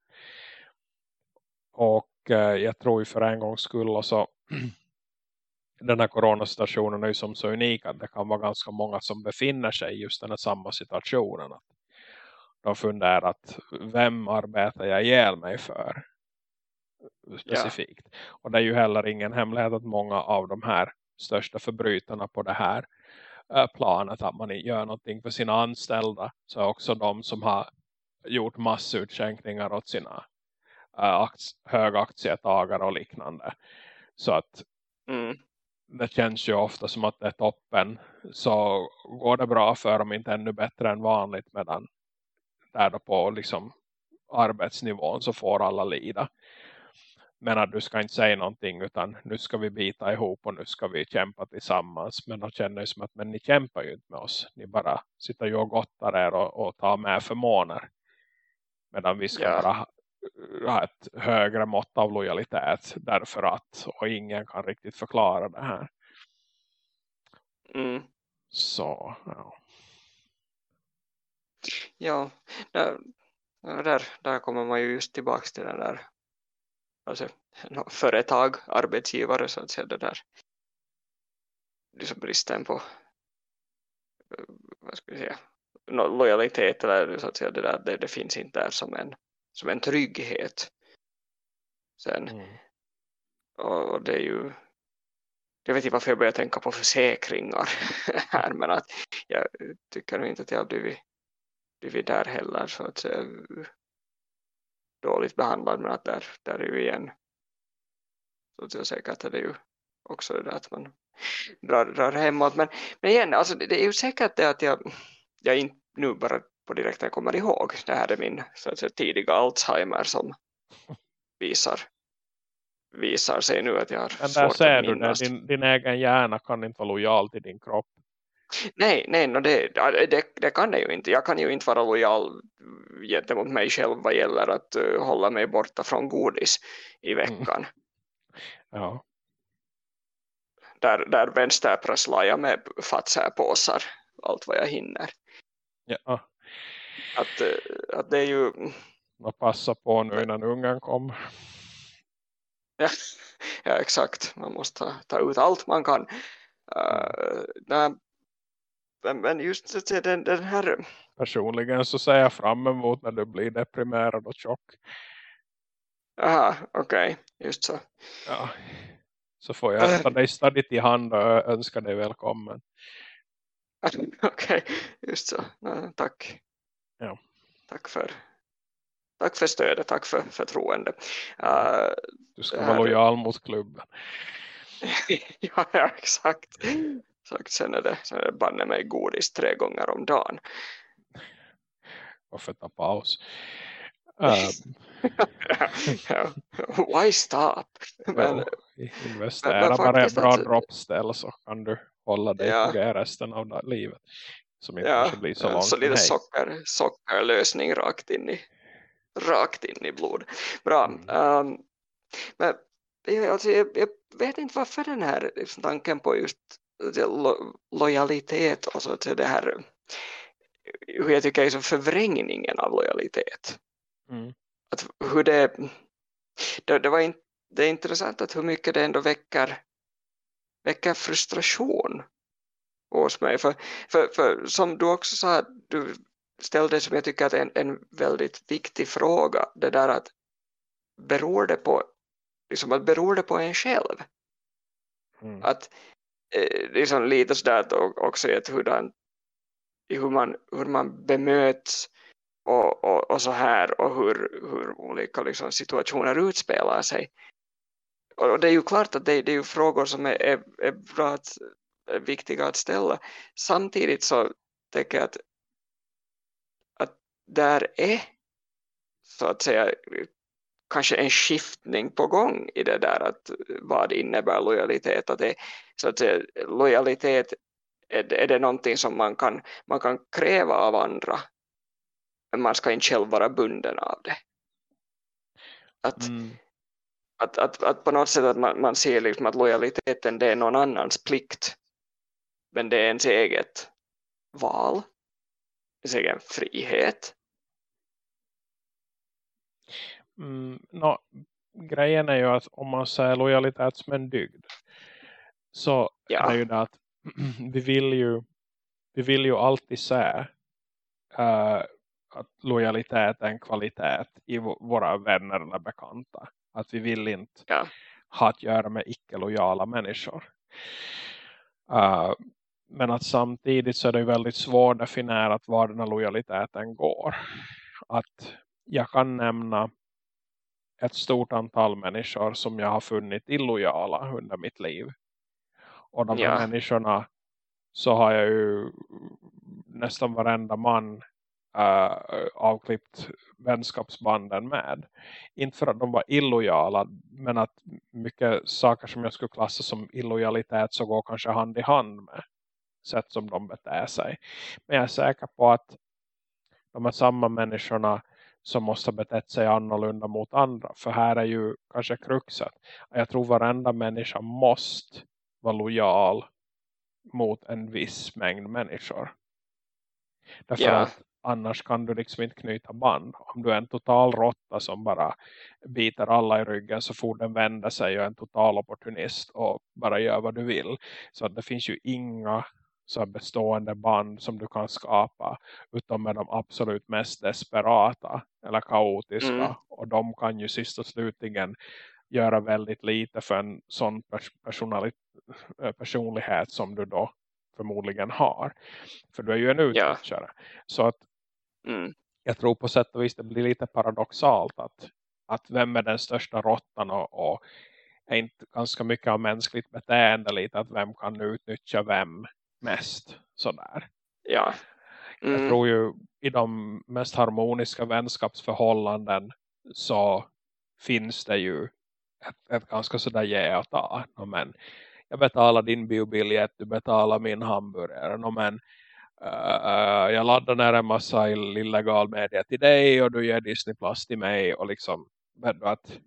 Och eh, jag tror ju för en gångs skull så den här coronasituationen är ju som så unik att det kan vara ganska många som befinner sig i just den här samma situationen. Att de funderar att vem arbetar jag ihjäl mig för specifikt. Och det är ju heller ingen hemlighet att många av de här största förbrytarna på det här eh, planet att man gör någonting för sina anställda så är också de som har gjort massutsänkningar åt sina uh, aktie, högaktietagare och liknande. Så att Mm. det känns ju ofta som att det är toppen så går det bra för dem inte ännu bättre än vanligt medan där då på liksom arbetsnivån så får alla lida. Men att du ska inte säga någonting utan nu ska vi bita ihop och nu ska vi kämpa tillsammans. Men de känner ju som att men ni kämpar ju inte med oss. Ni bara sitter ju och gottar er och, och tar med förmåner. Medan vi ska Ja. bara ha, ha ett högre mått av lojalitet därför att och ingen kan riktigt förklara det här. Mm. Så ja. Ja, där, där, där kommer man ju just tillbaka till den där alltså, no, företag, arbetsgivare så att säga det där. Liksom bristen på eh, vad ska vi säga no, lojalitet eller så att säga det där det, det finns inte där som en, som en trygghet. Sen Mm. och, och det är ju jag vet inte varför jag börjar tänka på försäkringar här men att jag tycker nog inte att jag har blivit, blivit där heller så att säga dåligt behandlad men att där, där är ju igen så att jag säkert är det ju också det där att man drar, drar hemåt men, men igen alltså det, det är ju säkert det att jag jag inte nu bara på direkten kommer ihåg. Det här är min så att säga, tidiga Alzheimer som visar, visar sig nu att jag har Men där svårt ser att du minnas. din, din egen hjärna kan inte vara lojal till din kropp. Nej, nej no det, det, det kan det ju inte. Jag kan ju inte vara lojal gentemot mig själv vad gäller att uh, hålla mig borta från godis i veckan. Ja, Där, där vänsterprasslar jag med fatsäpåsar allt vad jag hinner. ja. Att, uh, att det är ju Och passa på nu innan ungen kom. ja, ja exakt, man måste ta, ta ut allt man kan. Uh, nej, men- just så att säga, den, den här Personligen så ser jag fram emot när du blir deprimerad och tjock. aha, okej, just så. Ja. Så får jag ta dig stadigt i hand och önska dig välkommen. Okej, just så. Nej, tack. Ja. Tack för tack för stödet, tack för förtroende. Uh, Du ska vara lojal mot klubben. ja, ja, exakt. Exakt. Sen är det, sen är det banne mig godis tre gånger om dagen. Varför ta paus? Um. Why stop? Men, ja, investera bara bra alltså- droppställ så kan du hålla dig Ja. på resten av livet. Som inte ja, blir så långt. så lite socker, sockerlösning rakt in i rakt in i blod. Bra. Mm. Um, men jag, alltså, jag, jag vet inte varför den här liksom, tanken på just lo, lojalitet och så säga, det här hur jag tycker är så förvrängningen av lojalitet. Mm. Att hur det, det, det var in, det är intressant att hur mycket det ändå väcker, väcker frustration hos mig. För, för, för som du också sa, du ställde som jag tycker att en, en väldigt viktig fråga, det där att beror det på, liksom att beror det på en själv? Mm. Att Eh, liksom lite sådär att också i ett i hur man, hur man bemöts och, och, och så här och hur, hur olika liksom, situationer utspelar sig. Och, och det är ju klart att det, det är ju frågor som är, är, är bra att, är viktiga att ställa. Samtidigt så tänker jag att, att där är så att säga kanske en skiftning på gång i det där att vad innebär lojalitet att det, så att säga, lojalitet är, är det någonting som man kan, man kan kräva av andra men man ska inte själv vara bunden av det att, Mm. att, att, att på något sätt att man, man ser liksom att lojaliteten det är någon annans plikt men det är ens eget val ens egen frihet Mm, nå, grejen är ju att om man säger lojalitet som en dygd så Ja. är ju det att vi vill ju vi vill ju alltid säga eh, att lojalitet är en kvalitet i våra vänner eller bekanta. Att vi vill inte Ja. ha att göra med icke-lojala människor. Eh, men att samtidigt så är det väldigt svårdefinierat var den här lojaliteten går. Att jag kan nämna ett stort antal människor som jag har funnit illojala under mitt liv. Och de här Ja. människorna så har jag ju nästan varenda man äh, avklippt vänskapsbanden med. Inte för att de var illojala men att mycket saker som jag skulle klassa som illojalitet så går kanske hand i hand med sätt som de beter sig. Men jag är säker på att de är samma människorna som måste ha betett sig annorlunda mot andra. För här är ju kanske kruxet. Jag tror varenda människa måste vara lojal mot en viss mängd människor. Därför Ja. att annars kan du liksom inte knyta band. Om du är en total råtta som bara biter alla i ryggen så får den vända sig och är en total opportunist och bara gör vad du vill. Så att det finns ju inga så bestående band som du kan skapa utom med de absolut mest desperata eller kaotiska Mm. och de kan ju sist och slutligen göra väldigt lite för en sån eh, personlighet som du då förmodligen har. För du är ju en utnyttjare. Så att Mm. jag tror på sätt och vis det blir lite paradoxalt att, att vem är den största råttan och, och är inte ganska mycket av mänskligt beteende lite att vem kan utnyttja vem mest sådär. Ja. Mm. Jag tror ju i de mest harmoniska vänskapsförhållanden så finns det ju ett, ett ganska sådär ge och ta. Men jag betalar din biobiljett, du betalar min hamburgare. Men uh, jag laddar ner en massa illegal media till dig och du ger Disney Plus till mig. Och liksom, att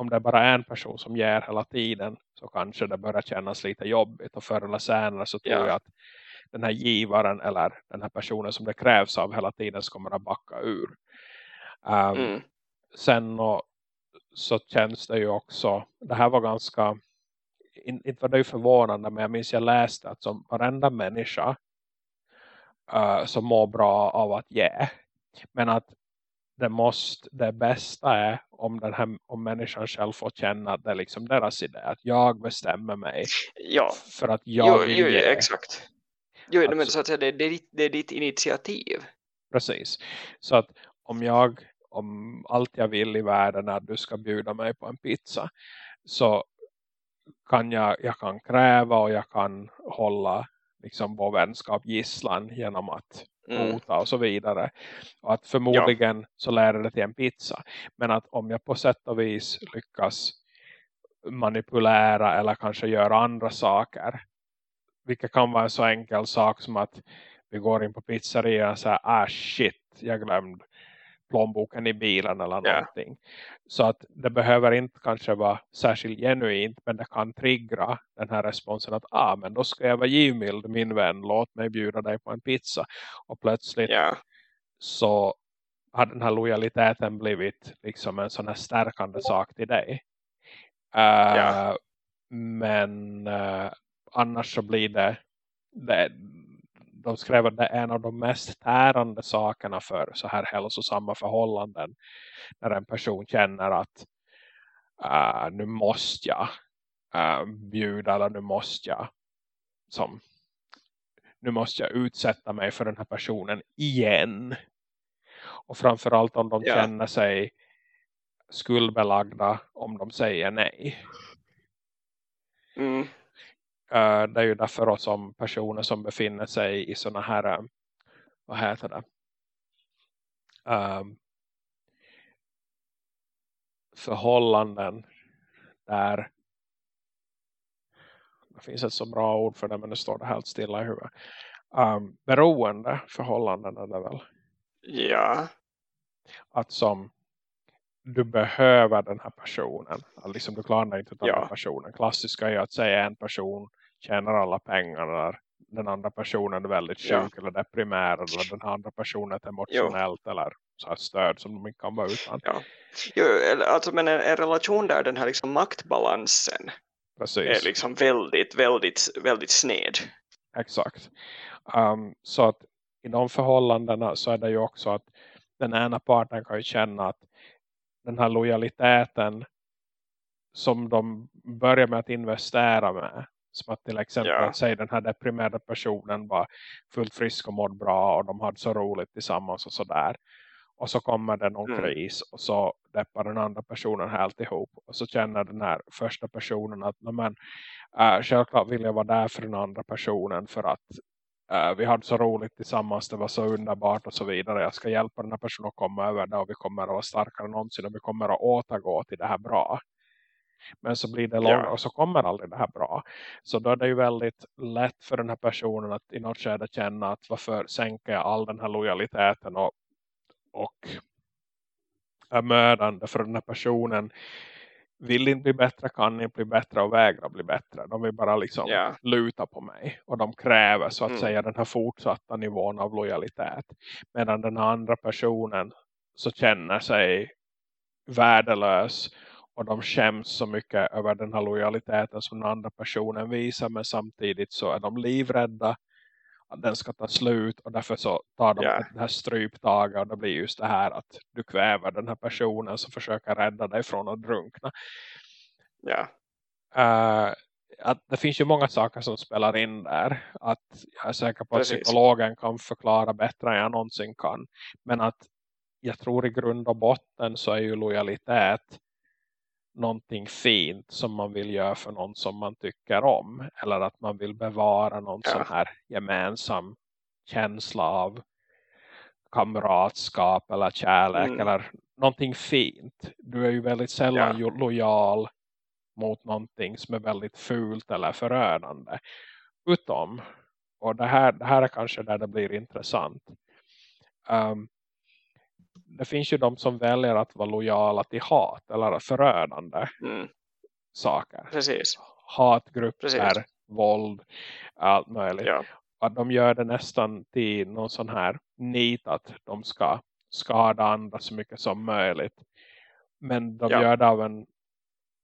om det är bara en person som ger hela tiden så kanske det börjar kännas lite jobbigt. Och förr eller senare så tror yeah. jag att den här givaren eller den här personen som det krävs av hela tiden så kommer att backa ur. Um, mm. Sen och, så känns det ju också, det här var ganska, inte var det ju förvånande men jag minns jag läste att som varenda människa uh, som mår bra av att ge. Men att det, måste, det bästa är om, den här, om människan själv får känna att det är liksom deras idé. Att jag bestämmer mig ja. för att jag jo, vill jo, ge. Exakt. Jo, alltså, men så att säga, det, det, är ditt, det är ditt initiativ. Precis. Så att om jag, om allt jag vill i världen är att du ska bjuda mig på en pizza så kan jag, jag kan kräva och jag kan hålla liksom vår vänskap gisslan genom att mm. hota och så vidare. Och att förmodligen ja. så lär det till en pizza. Men att om jag på sätt och vis lyckas manipulera eller kanske göra andra saker. Vilket kan vara en så enkel sak som att vi går in på pizzeria och säger ah shit, jag glömde plånboken i bilen eller någonting. Så att det behöver inte kanske vara särskilt genuint men det kan triggra den här responsen att ah men då ska jag vara givmild min vän, låt mig bjuda dig på en pizza. Och plötsligt yeah. så har den här lojaliteten blivit liksom en sån här stärkande sak till dig. Uh, yeah. Men uh, annars så blir det, det de skrev att det är en av de mest tärande sakerna för så här hälsosamma förhållanden. När en person känner att uh, nu måste jag uh, bjuda eller nu måste jag som nu måste jag utsätta mig för den här personen igen. Och framförallt om de ja. känner sig skuldbelagda om de säger nej. Mm. Uh, det är ju därför då som personer som befinner sig i sådana här, uh, vad heter det? Um, förhållanden där det finns ett så bra ord för det men det står det helt stilla i huvudet. Um, beroende förhållanden är det väl? Ja. Att som du behöver den här personen. Liksom du klarar inte utan ja. den personen. Klassiska är att säga en person tjänar alla pengar när den andra personen är väldigt sjuk ja. eller deprimerad eller den andra personen är emotionellt jo. eller så här stöd som de inte kan vara utan. Ja. Jo, alltså, men en, en, relation där den här liksom maktbalansen Precis. är liksom väldigt, väldigt, väldigt sned. Exakt. Um, så att i de förhållandena så är det ju också att den ena parten kan ju känna att den här lojaliteten som de börjar med att investera med som att till exempel att säga den här deprimerade personen var fullt frisk och mådde bra och de hade så roligt tillsammans och sådär. Och så kommer det någon mm. kris och så deppar den andra personen helt ihop. Och så känner den här första personen att men, äh, självklart vill jag vara där för den andra personen för att äh, vi hade så roligt tillsammans, det var så underbart och så vidare. Jag ska hjälpa den här personen att komma över det och vi kommer att vara starkare än någonsin och vi kommer att återgå till det här bra. Men så blir det långt ja. och så kommer aldrig det här bra. Så då är det ju väldigt lätt för den här personen att i något skede känna att varför sänker jag all den här lojaliteten och, och är mördande för den här personen vill inte bli bättre, kan inte bli bättre och vägra bli bättre. De vill bara liksom yeah. luta på mig. Och de kräver så att mm. säga den här fortsatta nivån av lojalitet. Medan den andra personen så känner sig värdelös och de skäms så mycket över den här lojaliteten som den andra personen visar men samtidigt så är de livrädda att den ska ta slut och därför så tar de yeah. det här stryptaget och det blir just det här att du kväver den här personen som försöker rädda dig från att drunkna. Ja. Uh, att det finns ju många saker som spelar in där. Att jag är säker på Precis. att psykologen kan förklara bättre än jag någonsin kan. Men att jag tror i grund och botten så är ju lojalitet någonting fint som man vill göra för någon som man tycker om. Eller att man vill bevara någon ja. sån här gemensam känsla av kamratskap eller kärlek Mm. eller någonting fint. Du är ju väldigt sällan Ja. lojal mot någonting som är väldigt fult eller förödande. Utom, och det här, det här är kanske där det blir intressant. Um, det finns ju de som väljer att vara lojala till hat eller förödande Mm. saker. Precis. Hatgrupper, Precis. våld, allt möjligt. Ja. Att de gör det nästan till någon sån här nit att de ska skada andra så mycket som möjligt. Men de Ja. gör det av en,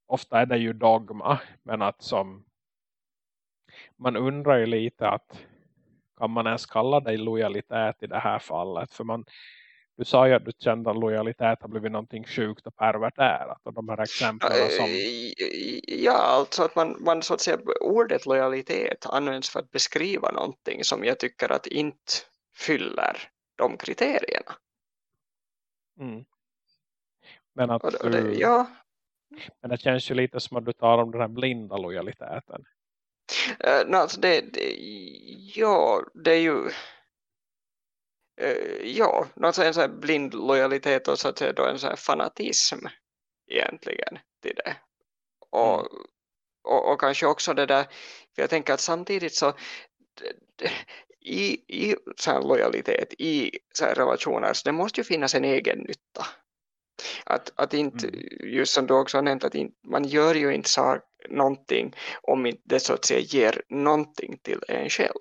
ofta är det ju dogma, men att som man undrar ju lite att kan man ens kalla det lojalitet i det här fallet? För man, du sa ju att du kände att lojalitet har blivit någonting sjukt och perverterat. Och de här exemplen som... Eh, Ja, alltså att man, man så att säga, ordet lojalitet används för att beskriva någonting som jag tycker att inte fyller de kriterierna. Mm. Men att det- du, ja, men det känns ju lite som att du tar om den här blinda lojaliteten. eh, no, alltså det, det, ja, det är ju ja, alltså en sån blind lojalitet och så att säga då en sån fanatism egentligen till det. Och, Mm. och, och kanske också det där, för jag tänker att samtidigt så i, i så här lojalitet, i så här relationer, så det måste ju finnas en egen nytta. Att, att inte, Mm. just som du också har nämnt, att inte, man gör ju inte sak, någonting om det så att säga ger någonting till en själv.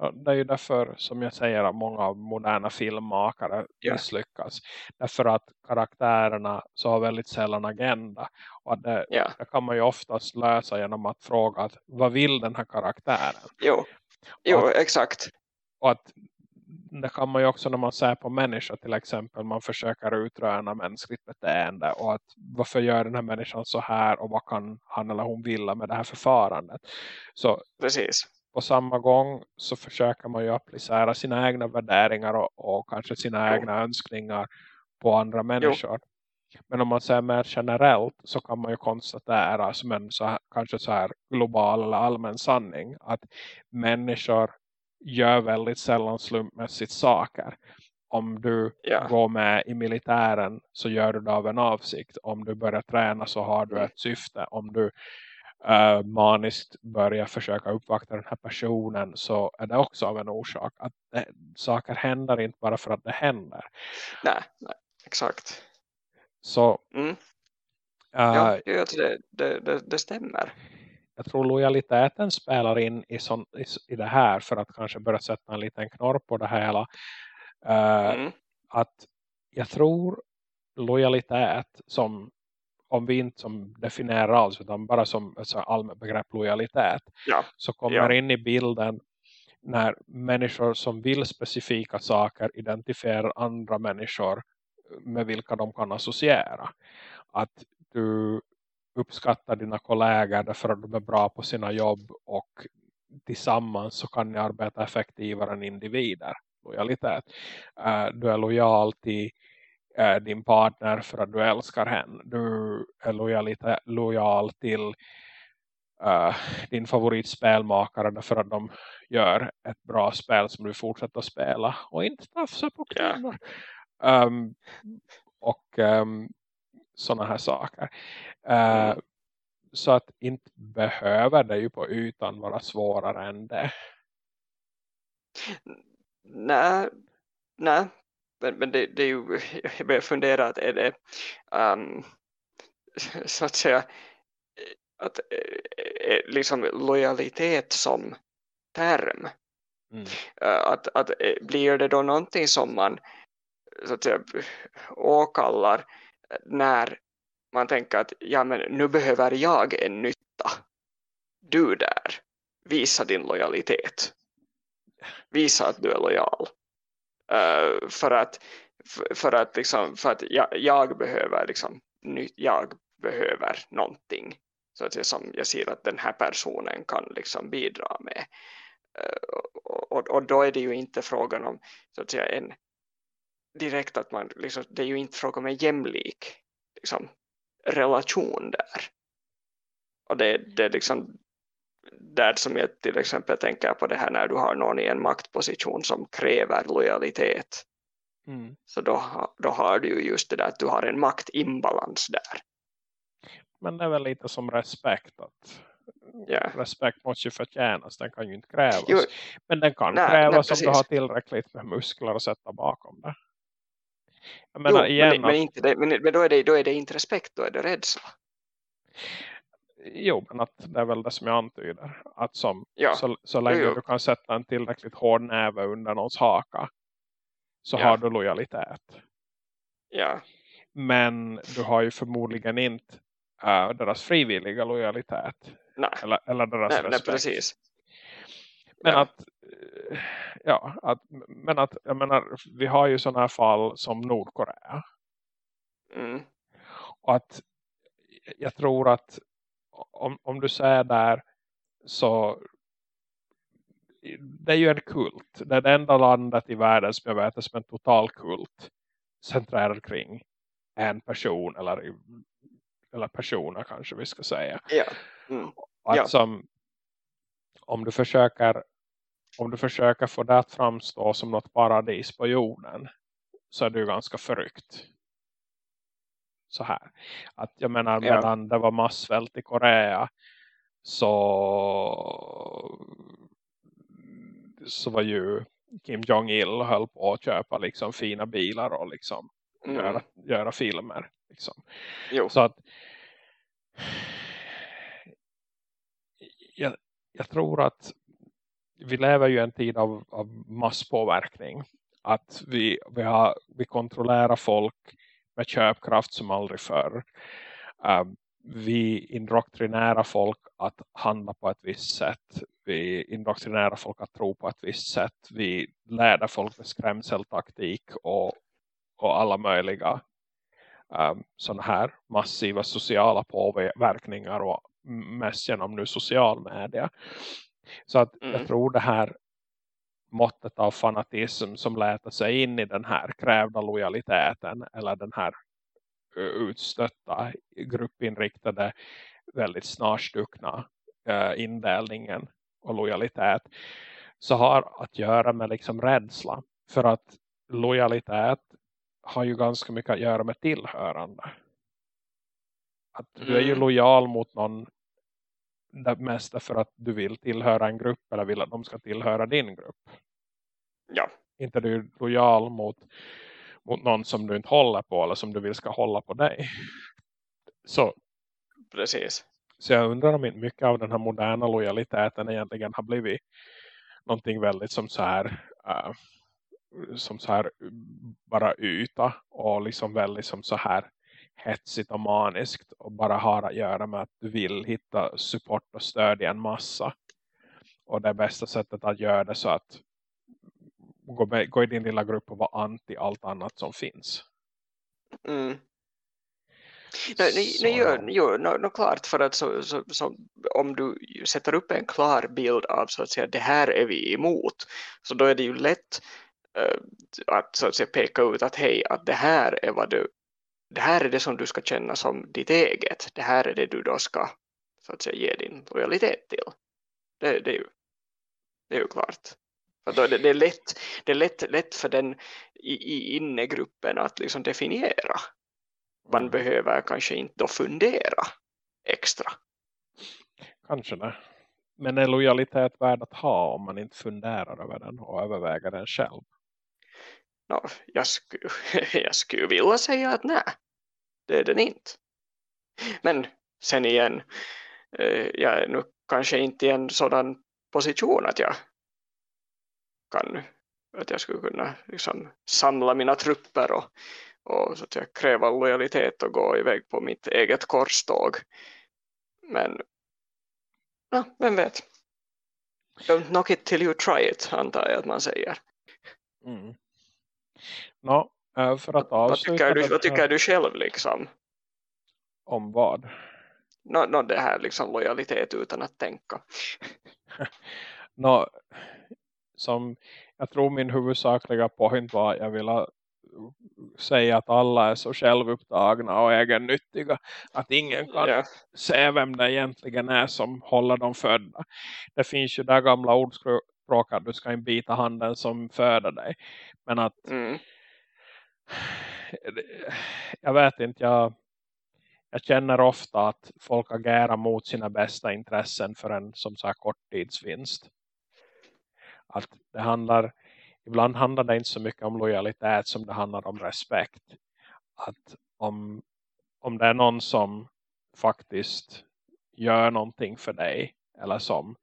Och det är ju därför som jag säger att många moderna filmmakare Ja. misslyckas. Därför att karaktärerna så har väldigt sällan agenda. Och det, Ja, det kan man ju oftast lösa genom att fråga att vad vill den här karaktären? jo, jo Att- exakt. Och att det kan man ju också när man ser på människor till exempel. Man försöker utröna mänskligt beteende. Och att varför gör den här människan så här och vad kan han eller hon vilja med det här förfarandet. Så Precis. På samma gång så försöker man ju applicera sina egna värderingar och, och kanske sina Jo. egna önskningar på andra människor. Men om man säger mer generellt så kan man ju konstatera som en så här, kanske så här global eller allmän sanning att människor gör väldigt sällan slumpmässigt saker. Om du Ja. går med i militären så gör du det av en avsikt. Om du börjar träna så har du Mm. ett syfte. Om du uh, maniskt börjar försöka uppvakta den här personen så är det också av en orsak. Att det, saker händer inte bara för att det händer. Nej, nej, exakt. Så Mm. uh, Ja, ja det, det, det, det stämmer. jag tror lojaliteten spelar in i, sån, i, i det här för att kanske börja sätta en liten knorr på det här hela. Uh, Mm. Att jag tror lojalitet som om vi inte som definierar alls utan bara som ett allmänt begrepp lojalitet Ja. så kommer Ja. in i bilden när människor som vill specifika saker identifierar andra människor med vilka de kan associera. Att du uppskattar dina kollegor därför att de är bra på sina jobb och tillsammans så kan ni arbeta effektivare än individer. Lojalitet. Eh, du är lojal till eh, din partner för att du älskar henne. Du är lojalitet, lojal till eh, din favoritspelmakare därför att de gör ett bra spel som du fortsätter spela och inte tafsa på kvinnor. Ehm, och um, sådana här saker. Mm. Så att inte behöver det ju på ytan vara svårare än det. Nej, nej. Men, men det, det är ju, jag börjar fundera att är det um, så att säga att eh, eh, liksom lojalitet som term? Mm. eh, att, att eh, blir det då någonting som man så att säga åkallar när man tänker att ja men nu behöver jag en nytta. Du där visa din lojalitet. Visa att du är lojal uh, för att för, att liksom för att jag, jag behöver liksom jag behöver någonting. Så att jag, som jag ser att den här personen kan liksom bidra med uh, och, och, då är det ju inte frågan om så att säga en direkt att man liksom, det är ju inte frågan om en jämlik liksom, relation där. Och det, det liksom där som jag till exempel tänker på det här när du har någon i en maktposition som kräver lojalitet. Mm. Så då, då har du ju just det där att du har en maktimbalans där. Men det är väl lite som respekt att yeah. respekt måste ju förtjänas, den kan ju inte krävas. Jo. Men den kan nej, krävas nej, om du har tillräckligt med muskler att sätta bakom det. Jag menar, jo, igen men, att... men, inte det, men, men då, är det, då är det inte respekt, då är det rädsla. Jo, men att det är väl det som jag antyder. Att som, ja. så, så länge jo, du kan sätta en tillräckligt hård näve under någons haka så ja. har du lojalitet. Ja. Men du har ju förmodligen inte äh, deras frivilliga lojalitet. Nej. Eller, eller deras nej, respekt. Nej, precis. Men ja. att eh, ja, att, men att jag menar, vi har ju sådana här fall som Nordkorea. Mm. Och att jag tror att om, om du säger där så det är ju en kult. Det är det enda landet i världen som jag vet som en total kult centrerad kring en person eller, eller personer kanske vi ska säga. Ja. Mm. Ja. som om du försöker om du försöker få det att framstå som något paradis på jorden så är du ganska förryckt. Så här. Att jag menar ja. medan det var massvält i Korea så så var ju Kim Jong-Il höll på att köpa liksom fina bilar och liksom mm. göra, göra filmer. Liksom. Så att jag, jag tror att vi lever ju en tid av, av masspåverkning. Att vi, vi, har, vi kontrollerar folk med köpkraft som aldrig förr. Um, vi indoktrinerar folk att handla på ett visst sätt. Vi indoktrinerar folk att tro på ett visst sätt. Vi lärde folk med skrämseltaktik och, och alla möjliga um, sådana här massiva sociala påverkningar och mest genom nu social media. Så att mm. jag tror det här måttet av fanatism som läter sig in i den här krävda lojaliteten eller den här utstötta gruppinriktade väldigt snarstuckna uh, indelningen och lojalitet så har att göra med liksom rädsla för att lojalitet har ju ganska mycket att göra med tillhörande att du är ju mm. lojal mot någon det mesta för att du vill tillhöra en grupp eller vill att de ska tillhöra din grupp. Ja. Inte du är lojal mot, mot någon som du inte håller på eller som du vill ska hålla på dig. Så. Precis. Så jag undrar om inte mycket av den här moderna lojaliteten egentligen har blivit någonting väldigt som så här uh, som så här bara yta och liksom väldigt som så här hetsigt och maniskt och bara har att göra med att du vill hitta support och stöd i en massa. Och det bästa sättet att göra det så att gå, med, gå i din lilla grupp och vara anti allt annat som finns. Mm. Nej, nej, nej, gör, gör no, no, klart för att så, så, så, om du sätter upp en klar bild av så att säga det här är vi emot så då är det ju lätt uh, att så att säga peka ut att hej att det här är vad du det här är det som du ska känna som ditt eget. Det här är det du då ska så att säga, ge din lojalitet till. Det, det, är, ju, det är ju klart. För då, det, det, är lätt, det är lätt, lätt för den i, i innegruppen att liksom definiera. Man mm. behöver kanske inte då fundera extra. Kanske det. Men är lojalitet värd att ha om man inte funderar över den och överväger den själv? No, jag, skulle, jag skulle vilja säga att nej, det är den inte. Men sen igen, eh, jag är nu kanske inte i en sådan position att jag kan att jag skulle kunna liksom samla mina trupper och, och så att jag kräva lojalitet och gå iväg på mitt eget korståg. Men ja, vem vet. Don't knock it till you try it, antar jag att man säger. Mm. No, eh, för att vad, tycker du, vad tycker du själv liksom? Om vad? No, no, det här liksom lojalitet utan att tänka. no, som jag tror min huvudsakliga point var att jag vill säga att alla är så självupptagna och egennyttiga att ingen kan yeah. se vem det egentligen är som håller dem födda. Det finns ju där gamla ordspråk att du ska inte bita handen som föder dig. Men att mm. jag vet inte, jag, jag känner ofta att folk agerar mot sina bästa intressen för en som sagt korttidsvinst. Att det handlar ibland handlar det inte så mycket om lojalitet som det handlar om respekt. Att om, om det är någon som faktiskt gör någonting för dig eller som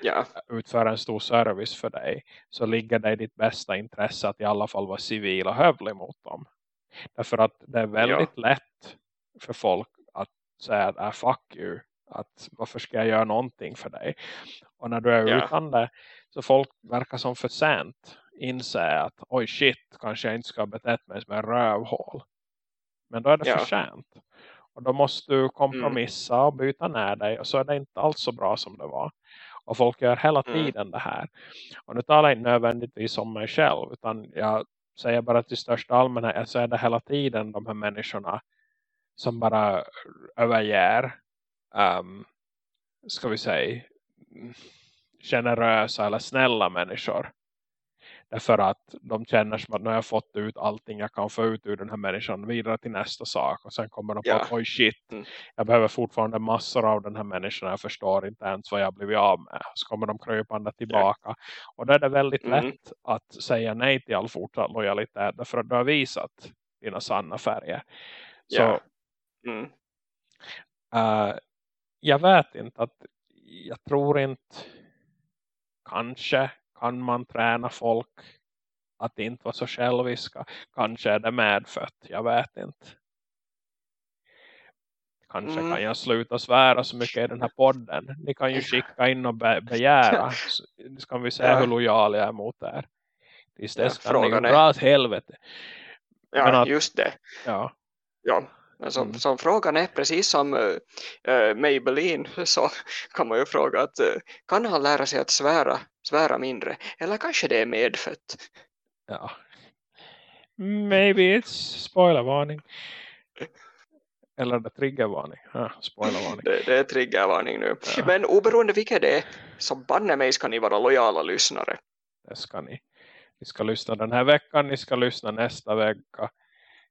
ja. utför en stor service för dig så ligger det i ditt bästa intresse att i alla fall vara civil och hövlig mot dem. Därför att det är väldigt ja. lätt för folk att säga att äh, fuck you. Att varför ska jag göra någonting för dig? Och när du är ja. utan det så folk verkar som för sent inse att oj shit, kanske jag inte ska betett mig som en rövhål. Men då är det ja. för sent. Och då måste du kompromissa mm. och byta ner dig. Och så är det inte alls så bra som det var. Och folk gör hela mm. tiden mm. det här. Och nu talar jag inte nödvändigtvis om mig själv. Utan jag säger bara till största allmänhet. Så är det hela tiden de här människorna. Som bara överger. Um, ska vi säga. Generösa eller snälla människor. Därför att de känner som att nu har jag fått ut allting jag kan få ut ur den här människan vidare till nästa sak. Och sen kommer de på ja. att oj shit, mm. jag behöver fortfarande massor av den här människan. Jag förstår inte ens vad jag blivit av med. Så kommer de krypande tillbaka. Ja. Och då är det väldigt mm. lätt att säga nej till all fortsatt lojalitet. Därför att du har visat dina sanna färger. Så ja. mm. uh, jag vet inte att jag tror inte kanske kan man träna folk att inte vara så själviska. Kanske är det medfött, jag vet inte. Kanske mm. kan jag sluta svära så mycket i den här podden. Ni kan ju skicka in och be begära. Så kan vi se ja. hur lojal jag är mot er. Tills dess ja, kan ni ju dra åt helvete. Ja, att, just det. Ja. Ja, men som, mm. som frågan är precis som äh, Maybelline så kan man ju fråga att äh, kan han lära sig att svära, svära mindre eller kanske det är medfött? Ja. Maybe it's spoilervarning. Eller det triggervarning. Ja, spoilervarning. Det, det är triggervarning nu. Ja. Men oberoende vilket det är så banne mig ska ni vara lojala lyssnare. Det ska ni. Ni ska lyssna den här veckan, ni ska lyssna nästa vecka.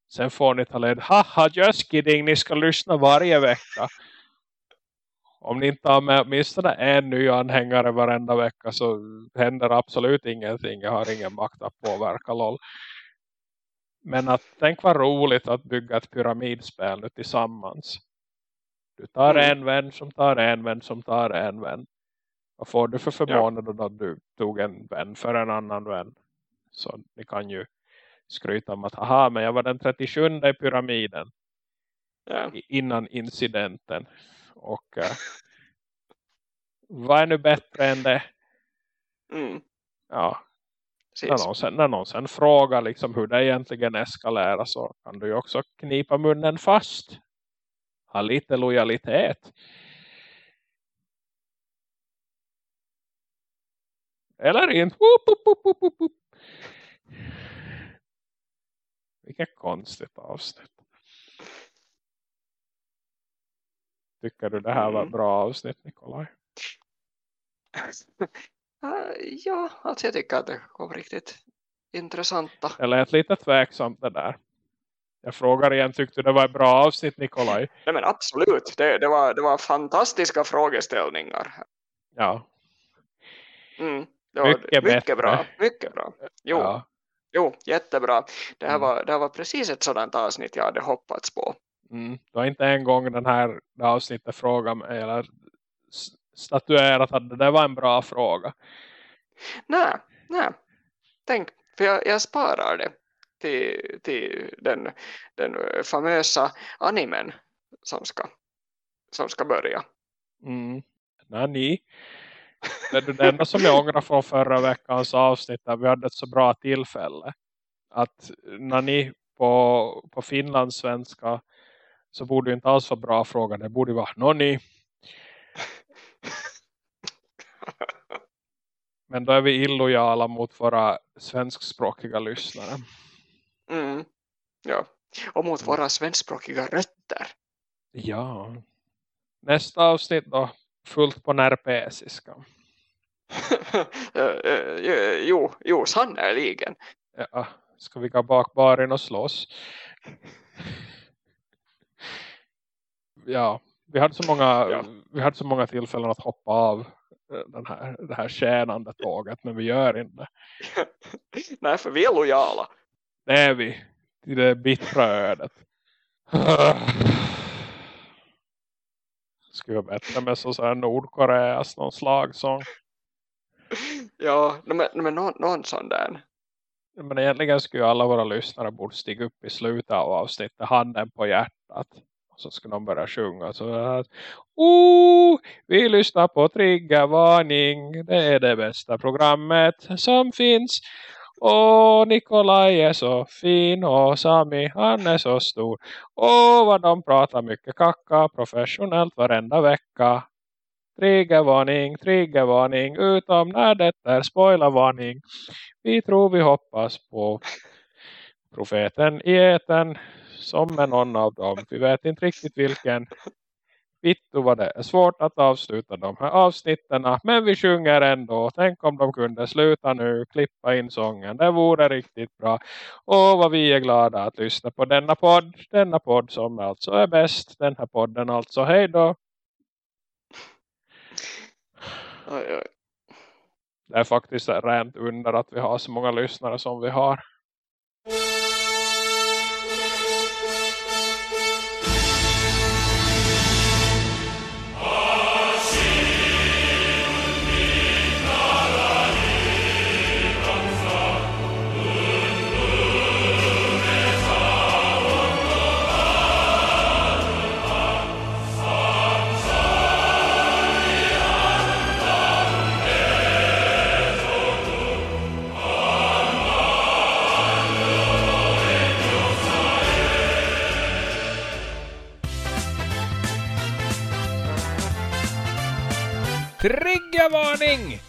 Sen får ni ta led. Haha, just kidding. Ni ska lyssna varje vecka. Om ni inte har med åtminstone en ny anhängare varenda vecka så händer absolut ingenting. Jag har ingen makt att påverka LOL. Men att tänk vad roligt att bygga ett pyramidspel nu tillsammans. Du tar mm. en vän som tar en vän som tar en vän. Vad får du för förmåner ja. då du tog en vän för en annan vän? Så ni kan ju skryta om att aha, men jag var den 37 i pyramiden. Ja. innan incidenten. Och uh, vad är nu bättre än det? Mm. ja. När någon, sen, när någon sen frågar liksom hur det egentligen eskalerar så kan du ju också knipa munnen fast. Ha lite lojalitet. Eller inte. Woop, woop, woop, vilket konstigt avsnitt. Tycker du det här var ett bra avsnitt, Nikolaj? ja, alltså jag tycker att det kom riktigt intressanta. Jag lät lite tveksamt det där. Jag frågar igen, tyckte du det var ett bra avsnitt, Nikolaj? Nej men absolut, det, det, var, det var fantastiska frågeställningar. Ja. Mm, mycket, mycket bra, mycket bra. Jo. Ja. Jo, jättebra. Det här, mm. var, det här var precis ett sådant avsnitt jag hade hoppats på. Mm. Du har inte en gång den här det avsnittet frågat mig eller statuerat att det var en bra fråga. Nej, nej. Tänk, för jag, jag sparar det till, till den, den famösa animen som ska, som ska börja. Mm. Nej, ni. Det, det enda som jag ångrar från förra veckans avsnitt där vi hade ett så bra tillfälle. Att när ni på, på finlandssvenska så borde det inte alls vara bra fråga. Det borde vara noni. Men då är vi illojala mot våra svenskspråkiga lyssnare. Mm. Ja. Och mot våra svenskspråkiga rötter. Ja. Nästa avsnitt då. Fullt på närpesiska. Jo, jo, sannoliken. Ja, ska vi gå bak baren och slåss? ja, vi hade så många ja. vi hade så många tillfällen att hoppa av eh, den här, det här tjänande tåget men vi gör inte. Nej, för vi är lojala. Det är vi. Till det bittra ödet. Skulle vara bättre med så här Nordkoreas någon slagsång. Ja, men, men någon, någon sån där. Men egentligen skulle alla våra lyssnare borde stiga upp i slutet av avsnittet. Handen på hjärtat. Och så skulle de börja sjunga. Så att, oh, vi lyssnar på Triggervarning. Det är det bästa programmet som finns. Och Nikolaj är så fin och Sami han är så stor. Och vad de pratar mycket kacka professionellt varenda vecka. Triggervarning, triggervarning, utom när det är spoilervarning. Vi tror vi hoppas på profeten i eten som är någon av dem. Vi vet inte riktigt vilken. Vittu vad det är svårt att avsluta de här avsnitten. Men vi sjunger ändå. Tänk om de kunde sluta nu. Klippa in sången. Det vore riktigt bra. Och vad vi är glada att lyssna på denna podd. Denna podd som alltså är bäst. Den här podden alltså. Hej då. Oj, oj. Det är faktiskt rent under att vi har så många lyssnare som vi har. Triggervarning!